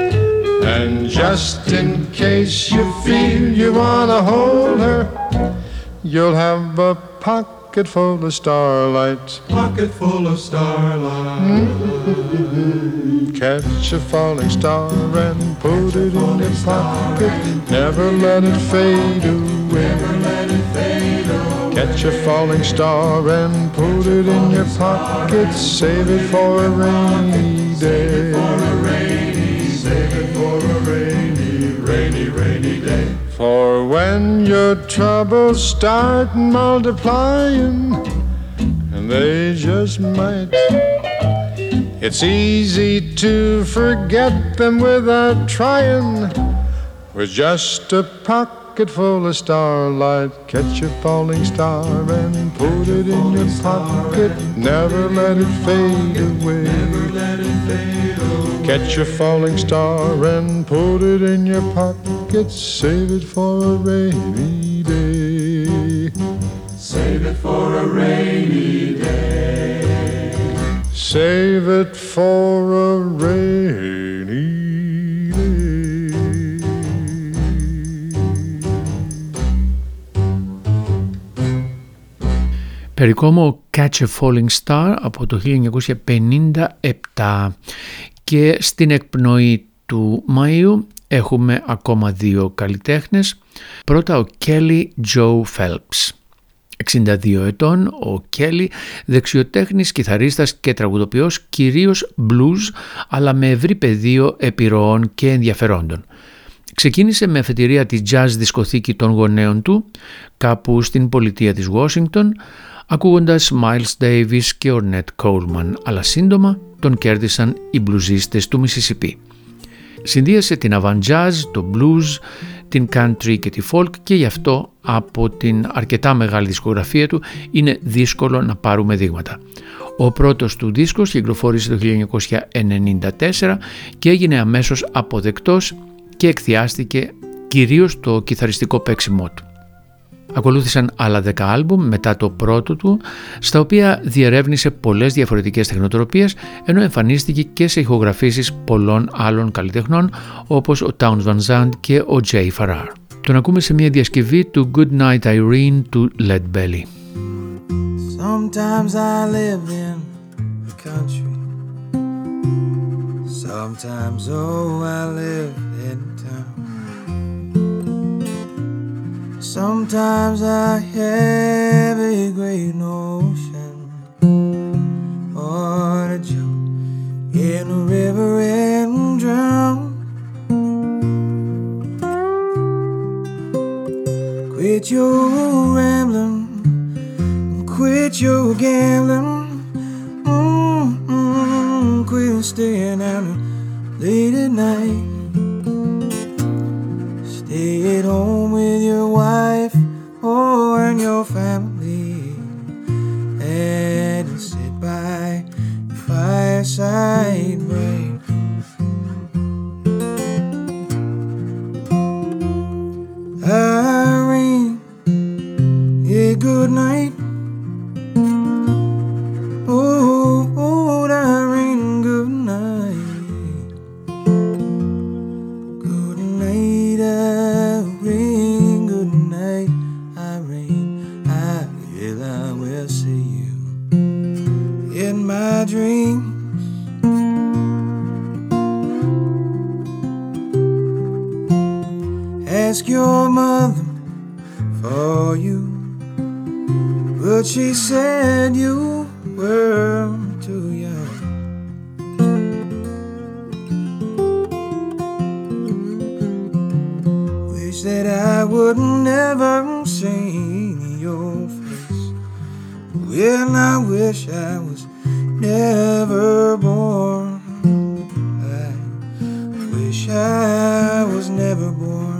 S11: And just in case you feel you wanna hold her, you'll have a pocket full of starlight. Pocket full of starlight. Hmm? Catch a falling star and put it in your pocket. Never let it fade away. Never let it fade away. Catch a falling star and put it in your pocket. Save it for a rainy day. For when your troubles start multiplying, and they just might, it's easy to forget them without trying. With just a pocket pocket full of starlight. Catch a falling star and put it in your pocket. Never let it fade away. Catch a falling star and put it in your pocket. Save it for a rainy day. Save it for a rainy day. Save it for a rainy
S4: Περικόμο Catch a Falling Star από το 1957 και στην εκπνοή του Μαΐου έχουμε ακόμα δύο καλλιτέχνες. Πρώτα ο Kelly Joe Phelps. 62 ετών, ο Κέλλη, δεξιοτέχνης, κιθαρίστας και τραγουδοποιός, κυρίως blues, αλλά με ευρύ πεδίο επιρροών και ενδιαφερόντων. Ξεκίνησε με αφετηρία τη jazz δισκοθήκη των γονέων του, κάπου στην πολιτεία της Washington, ακούγοντας Miles Davis και Ornette Coleman, αλλά σύντομα τον κέρδισαν οι μπλουζίστες του Mississippi. Συνδύασε την avant jazz, το blues, την country και τη folk και γι' αυτό από την αρκετά μεγάλη δισκογραφία του είναι δύσκολο να πάρουμε δείγματα. Ο πρώτος του δίσκος κυκλοφόρησε το 1994 και έγινε αμέσως αποδεκτός και εκθιάστηκε κυρίως το κιθαριστικό παίξιμό του. Ακολούθησαν άλλα 10 άλμπουμ μετά το πρώτο του, στα οποία διερεύνησε πολλές διαφορετικές τεχνοτροπίες, ενώ εμφανίστηκε και σε ηχογραφήσεις πολλών άλλων καλλιτεχνών, όπως ο Towns Van Zandt και ο Jay Farrar. Τον ακούμε σε μια διασκευή του Good Night Irene του Led Belly.
S12: Sometimes I live in the country. Sometimes, oh, I live in town. Sometimes I have a great notion or to jump in a river and drown. Quit your rambling, quit your gambling, mm-mm, quit staying out late at night. Stay at home with your wife or and your family and sit by the fireside bright. Irene, yeah, good night. Your mother for you, but she said you were too young. Wish that I would never seen your face. Well, I wish I was never born. I wish I was never born.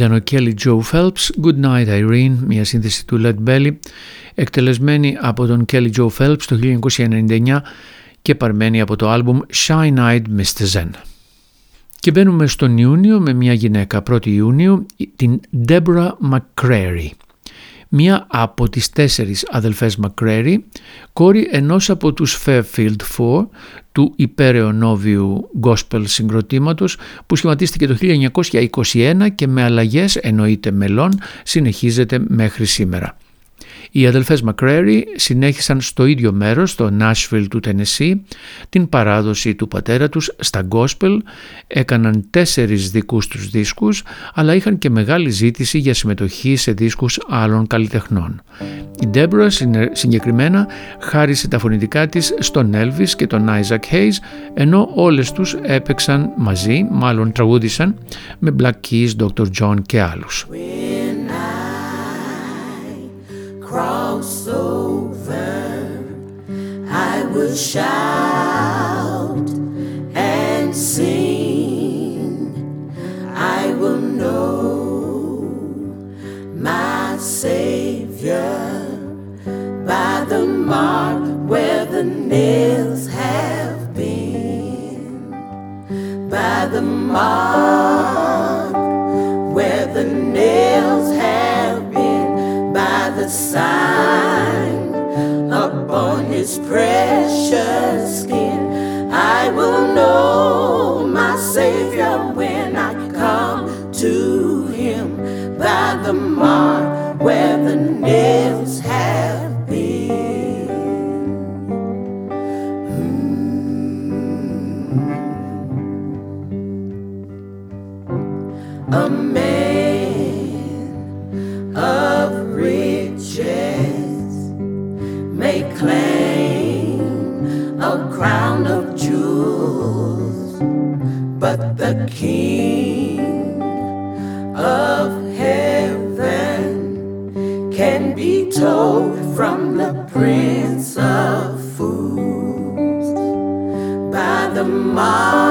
S4: Ήταν ο Kelly Joe Phelps, Good Night Irene, μια σύνθεση του Led Belly, εκτελεσμένη από τον Kelly Joe Phelps το 1999 και παρμένη από το άλμπουμ Shine Eyed Mr. Zen. Και μπαίνουμε στον Ιούνιο με μια γυναίκα 1η Ιουνίου, την Deborah McCrary. Μία από τις τέσσερις αδελφές McCrary, κόρη ενός από τους Fairfield Four του υπεραιωνόβιου gospel συγκροτήματος που σχηματίστηκε το 1921 και με αλλαγές εννοείται μελών συνεχίζεται μέχρι σήμερα. Οι αδελφές McCrary συνέχισαν στο ίδιο μέρος, στο Nashville του Tennessee, την παράδοση του πατέρα τους στα gospel, έκαναν τέσσερις δικούς τους δίσκους, αλλά είχαν και μεγάλη ζήτηση για συμμετοχή σε δίσκους άλλων καλλιτεχνών. Η Deborah συγκεκριμένα χάρισε τα φωνητικά της στον Elvis και τον Isaac Hayes, ενώ όλες τους έπαιξαν μαζί, μάλλον τραγούδισαν, με Black Keys, Dr. John και άλλους.
S6: Cross over, I will shout and sing. I will know my Savior by the mark where the nails have been, by the mark precious my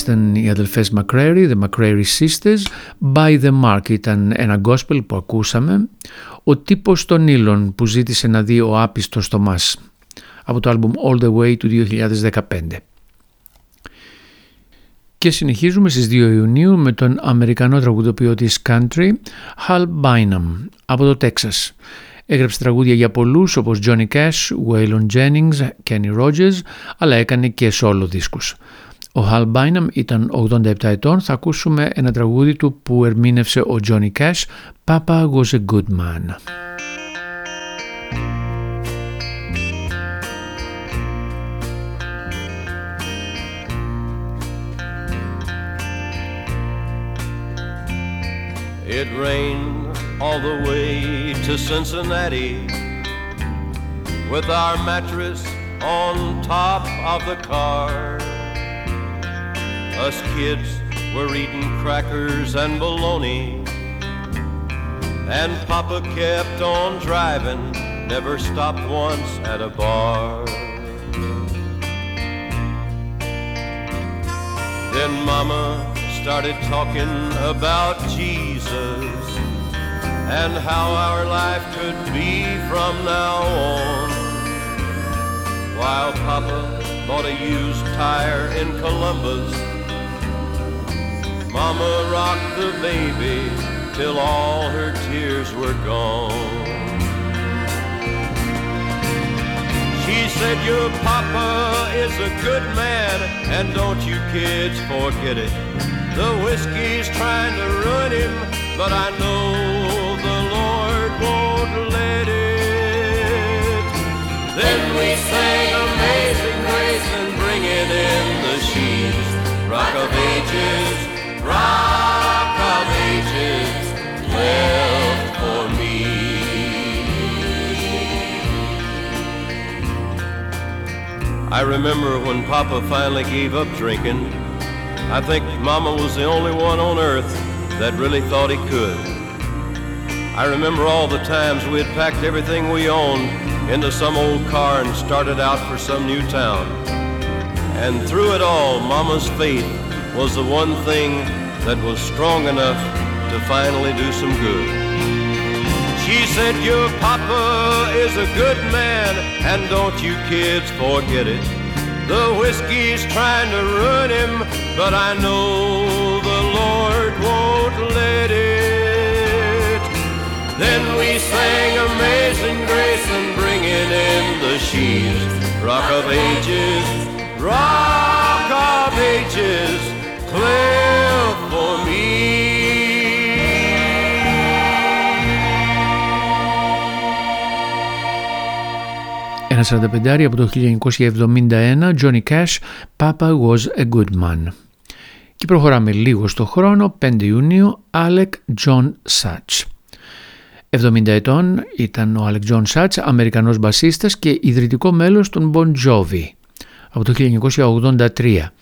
S4: ήταν οι αδελφές McCrary, The McCrary Sisters. By the Mark ήταν ένα gospel που ακούσαμε. Ο τύπος των ήλων που ζήτησε να δει ο άπιστος Θωμάς από το άλμπουμ All the Way του 2015. Και συνεχίζουμε στις 2 Ιουνίου με τον Αμερικανό τραγουδοποιό της country Hal Bynum από το Τέξας. Έγραψε τραγούδια για πολλούς όπως Johnny Cash, Waylon Jennings, Kenny Rogers, αλλά έκανε και solo δίσκους. Ο Hal Bynum ήταν 87 ετών, θα ακούσουμε ένα τραγούδι του που ερμήνευσε ο Johnny Cash, Papa was a good man.
S13: It rained all the way to Cincinnati with our mattress on top of the car. Us kids were eating crackers and bologna, and Papa kept on driving, never stopped once at a bar. Then Mama started talking about Jesus and how our life could be from now on. While Papa bought a used tire in Columbus, Mama rocked the baby till all her tears were gone. She said, Your papa is a good man, and don't you kids forget it. The whiskey's trying to ruin him, but I know the Lord won't let it. Then we sang Amazing Grace and bringing in the sheaves. Rock of Ages, I remember when Papa finally gave up drinking. I think Mama was the only one on earth that really thought he could. I remember all the times we had packed everything we owned into some old car and started out for some new town. And through it all, Mama's faith was the one thing that was strong enough to finally do some good. She said, Your papa is a good man, and don't you kids forget it. The whiskey's trying to ruin him, but I know the Lord won't let it. Then we sang Amazing Grace and bringing in the sheaves. Rock of Ages, Rock of Ages, clear for me.
S4: Ένα 45 από το 1971, Johnny Cash, Papa was a good man. Και προχωράμε λίγο στο χρόνο, 5 Ιουνίου, Alec John Such. 70 ετών ήταν ο Alec John Such, Αμερικανός μπασίστας και ιδρυτικό μέλος των Bon Jovi από το 1983.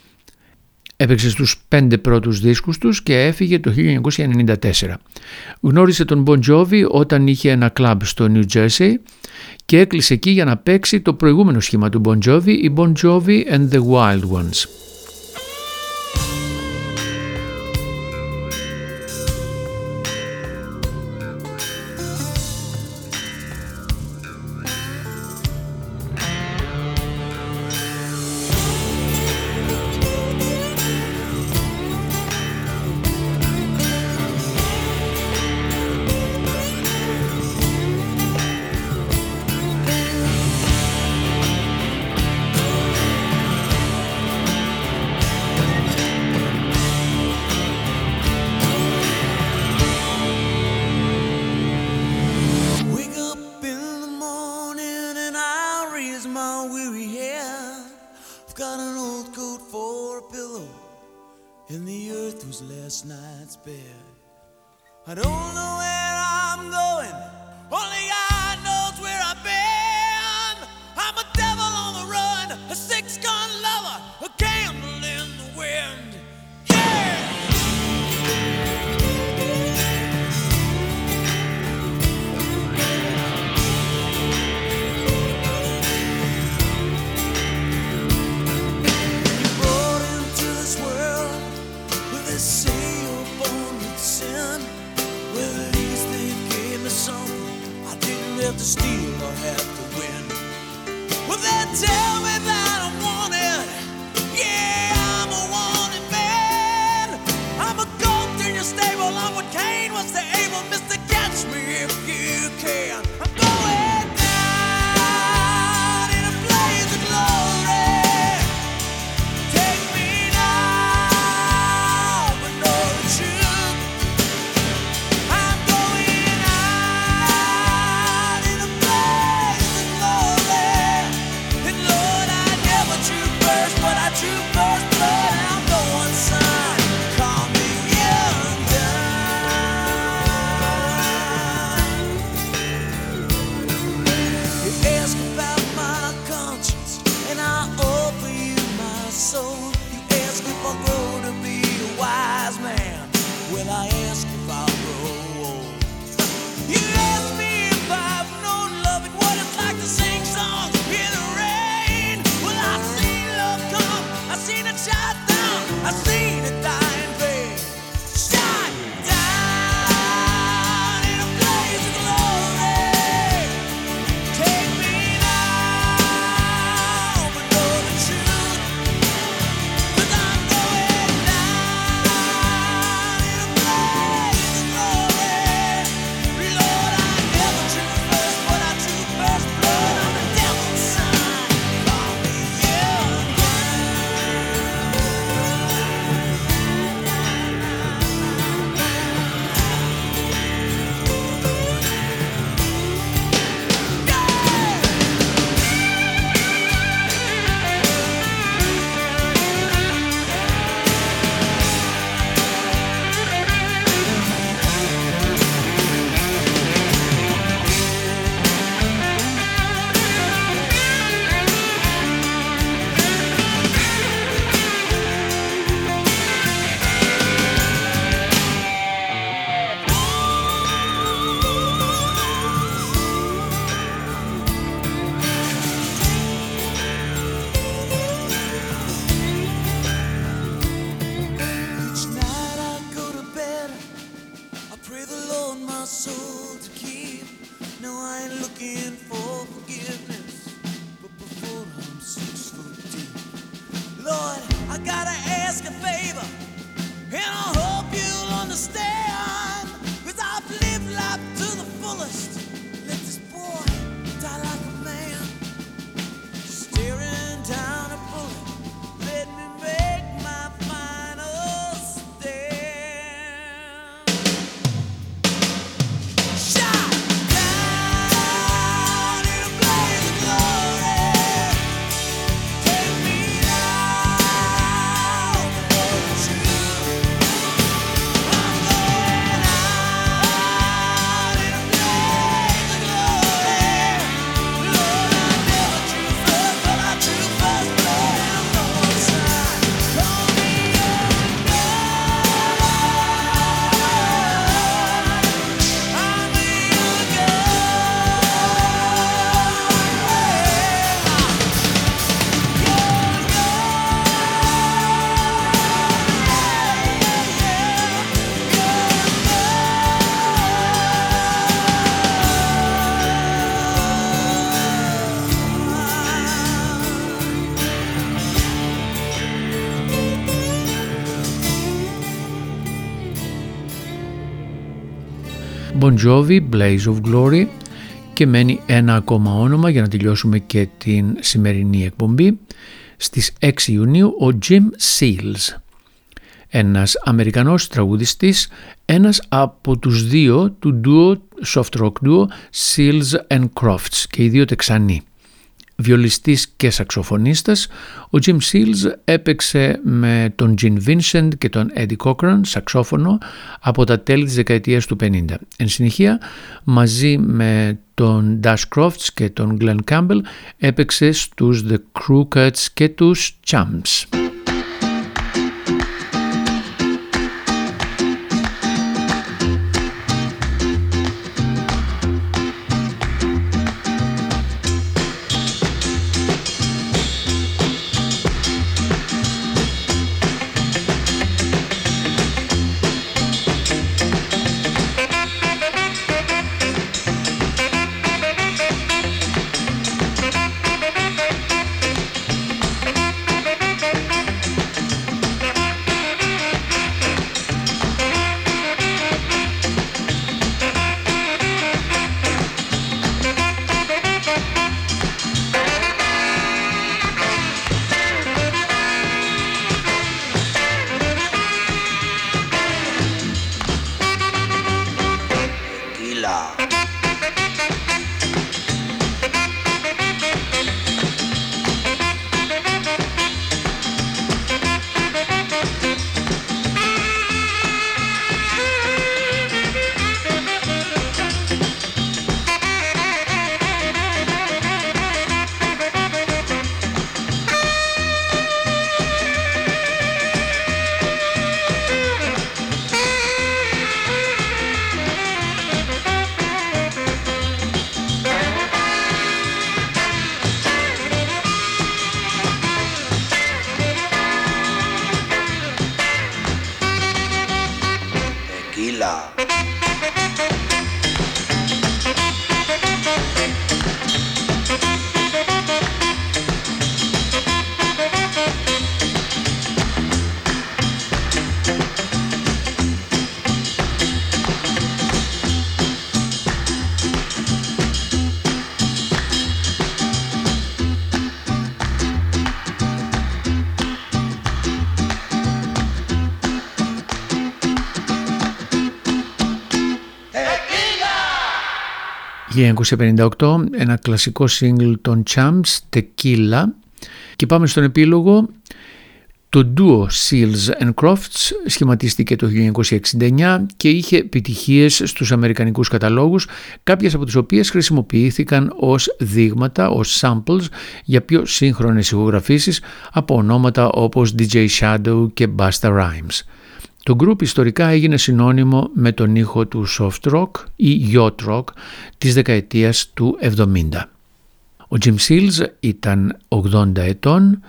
S4: Έπαιξε στους πέντε πρώτους δίσκους τους και έφυγε το 1994. Γνώρισε τον Bon Jovi όταν είχε ένα κλαμπ στο New Jersey και έκλεισε εκεί για να παίξει το προηγούμενο σχήμα του Bon Jovi, η Bon Jovi and the Wild Ones.
S14: last night's bed. I don't know where I'm going, only have to steal or have to win. Well, that's it.
S4: Bon Jovi, Blaze of Glory και μένει ένα ακόμα όνομα για να τελειώσουμε και την σημερινή εκπομπή. Στις 6 Ιουνίου ο Jim Seals, ένας Αμερικανός τραγουδιστής, ένας από τους δύο του duo, soft rock duo Seals and Crofts και οι δύο τεξανοί βιολιστής και σαξοφωνίστας, ο Jim Seals έπαιξε με τον Gene Vincent και τον Eddie Cochran, σαξόφωνο, από τα τέλη της δεκαετίας του 50. Εν συνεχεία, μαζί με τον Dash Crofts και τον Glenn Campbell, έπαιξε στους The Crookeds και τους Champs. 1958 ένα κλασικό single των Champs, Tequila και πάμε στον επίλογο το duo Seals and Crofts σχηματίστηκε το 1969 και είχε επιτυχίες στους αμερικανικούς καταλόγους, κάποιες από τις οποίες χρησιμοποιήθηκαν ως δείγματα, ως samples για πιο σύγχρονες ηχογραφήσεις από ονόματα όπως DJ Shadow και Busta Rhymes. Το group ιστορικά έγινε συνώνυμο με τον ήχο του soft rock ή yacht rock της δεκαετίας του 70. Ο Jim Seals ήταν 80 ετών.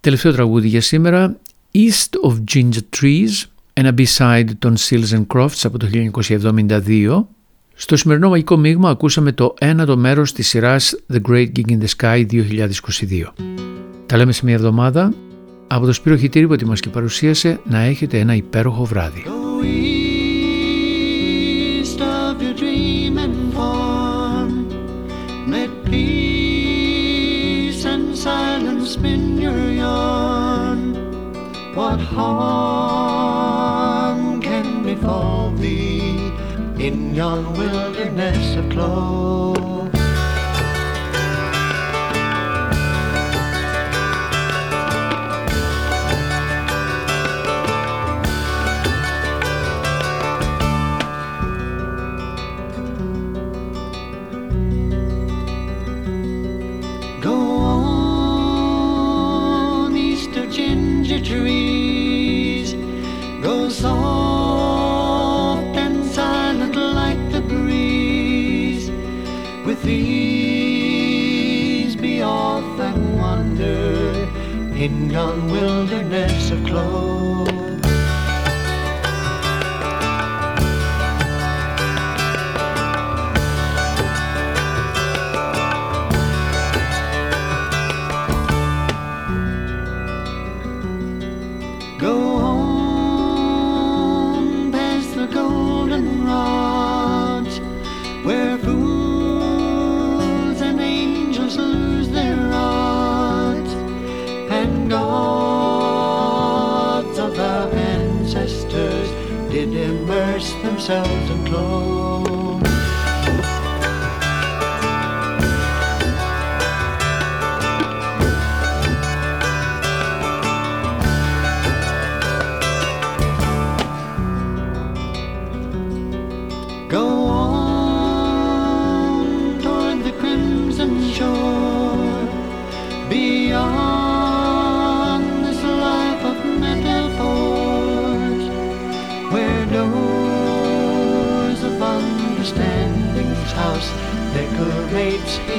S4: Τελευταίο τραγούδι για σήμερα East of Ginger Trees, ένα B-side των Seals and Crofts από το 1972. Στο σημερινό μαγικό μείγμα ακούσαμε το ένατο μέρος της σειράς The Great Gig in the Sky 2022. Τα λέμε σε μια εβδομάδα από το Σπύρο Χιτήρη που μας και παρουσίασε να έχετε ένα υπέροχο βράδυ.
S15: Trees. Go soft and silent like the breeze. With these be off and wander in yon wilderness of clove. myself to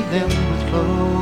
S15: them with flow.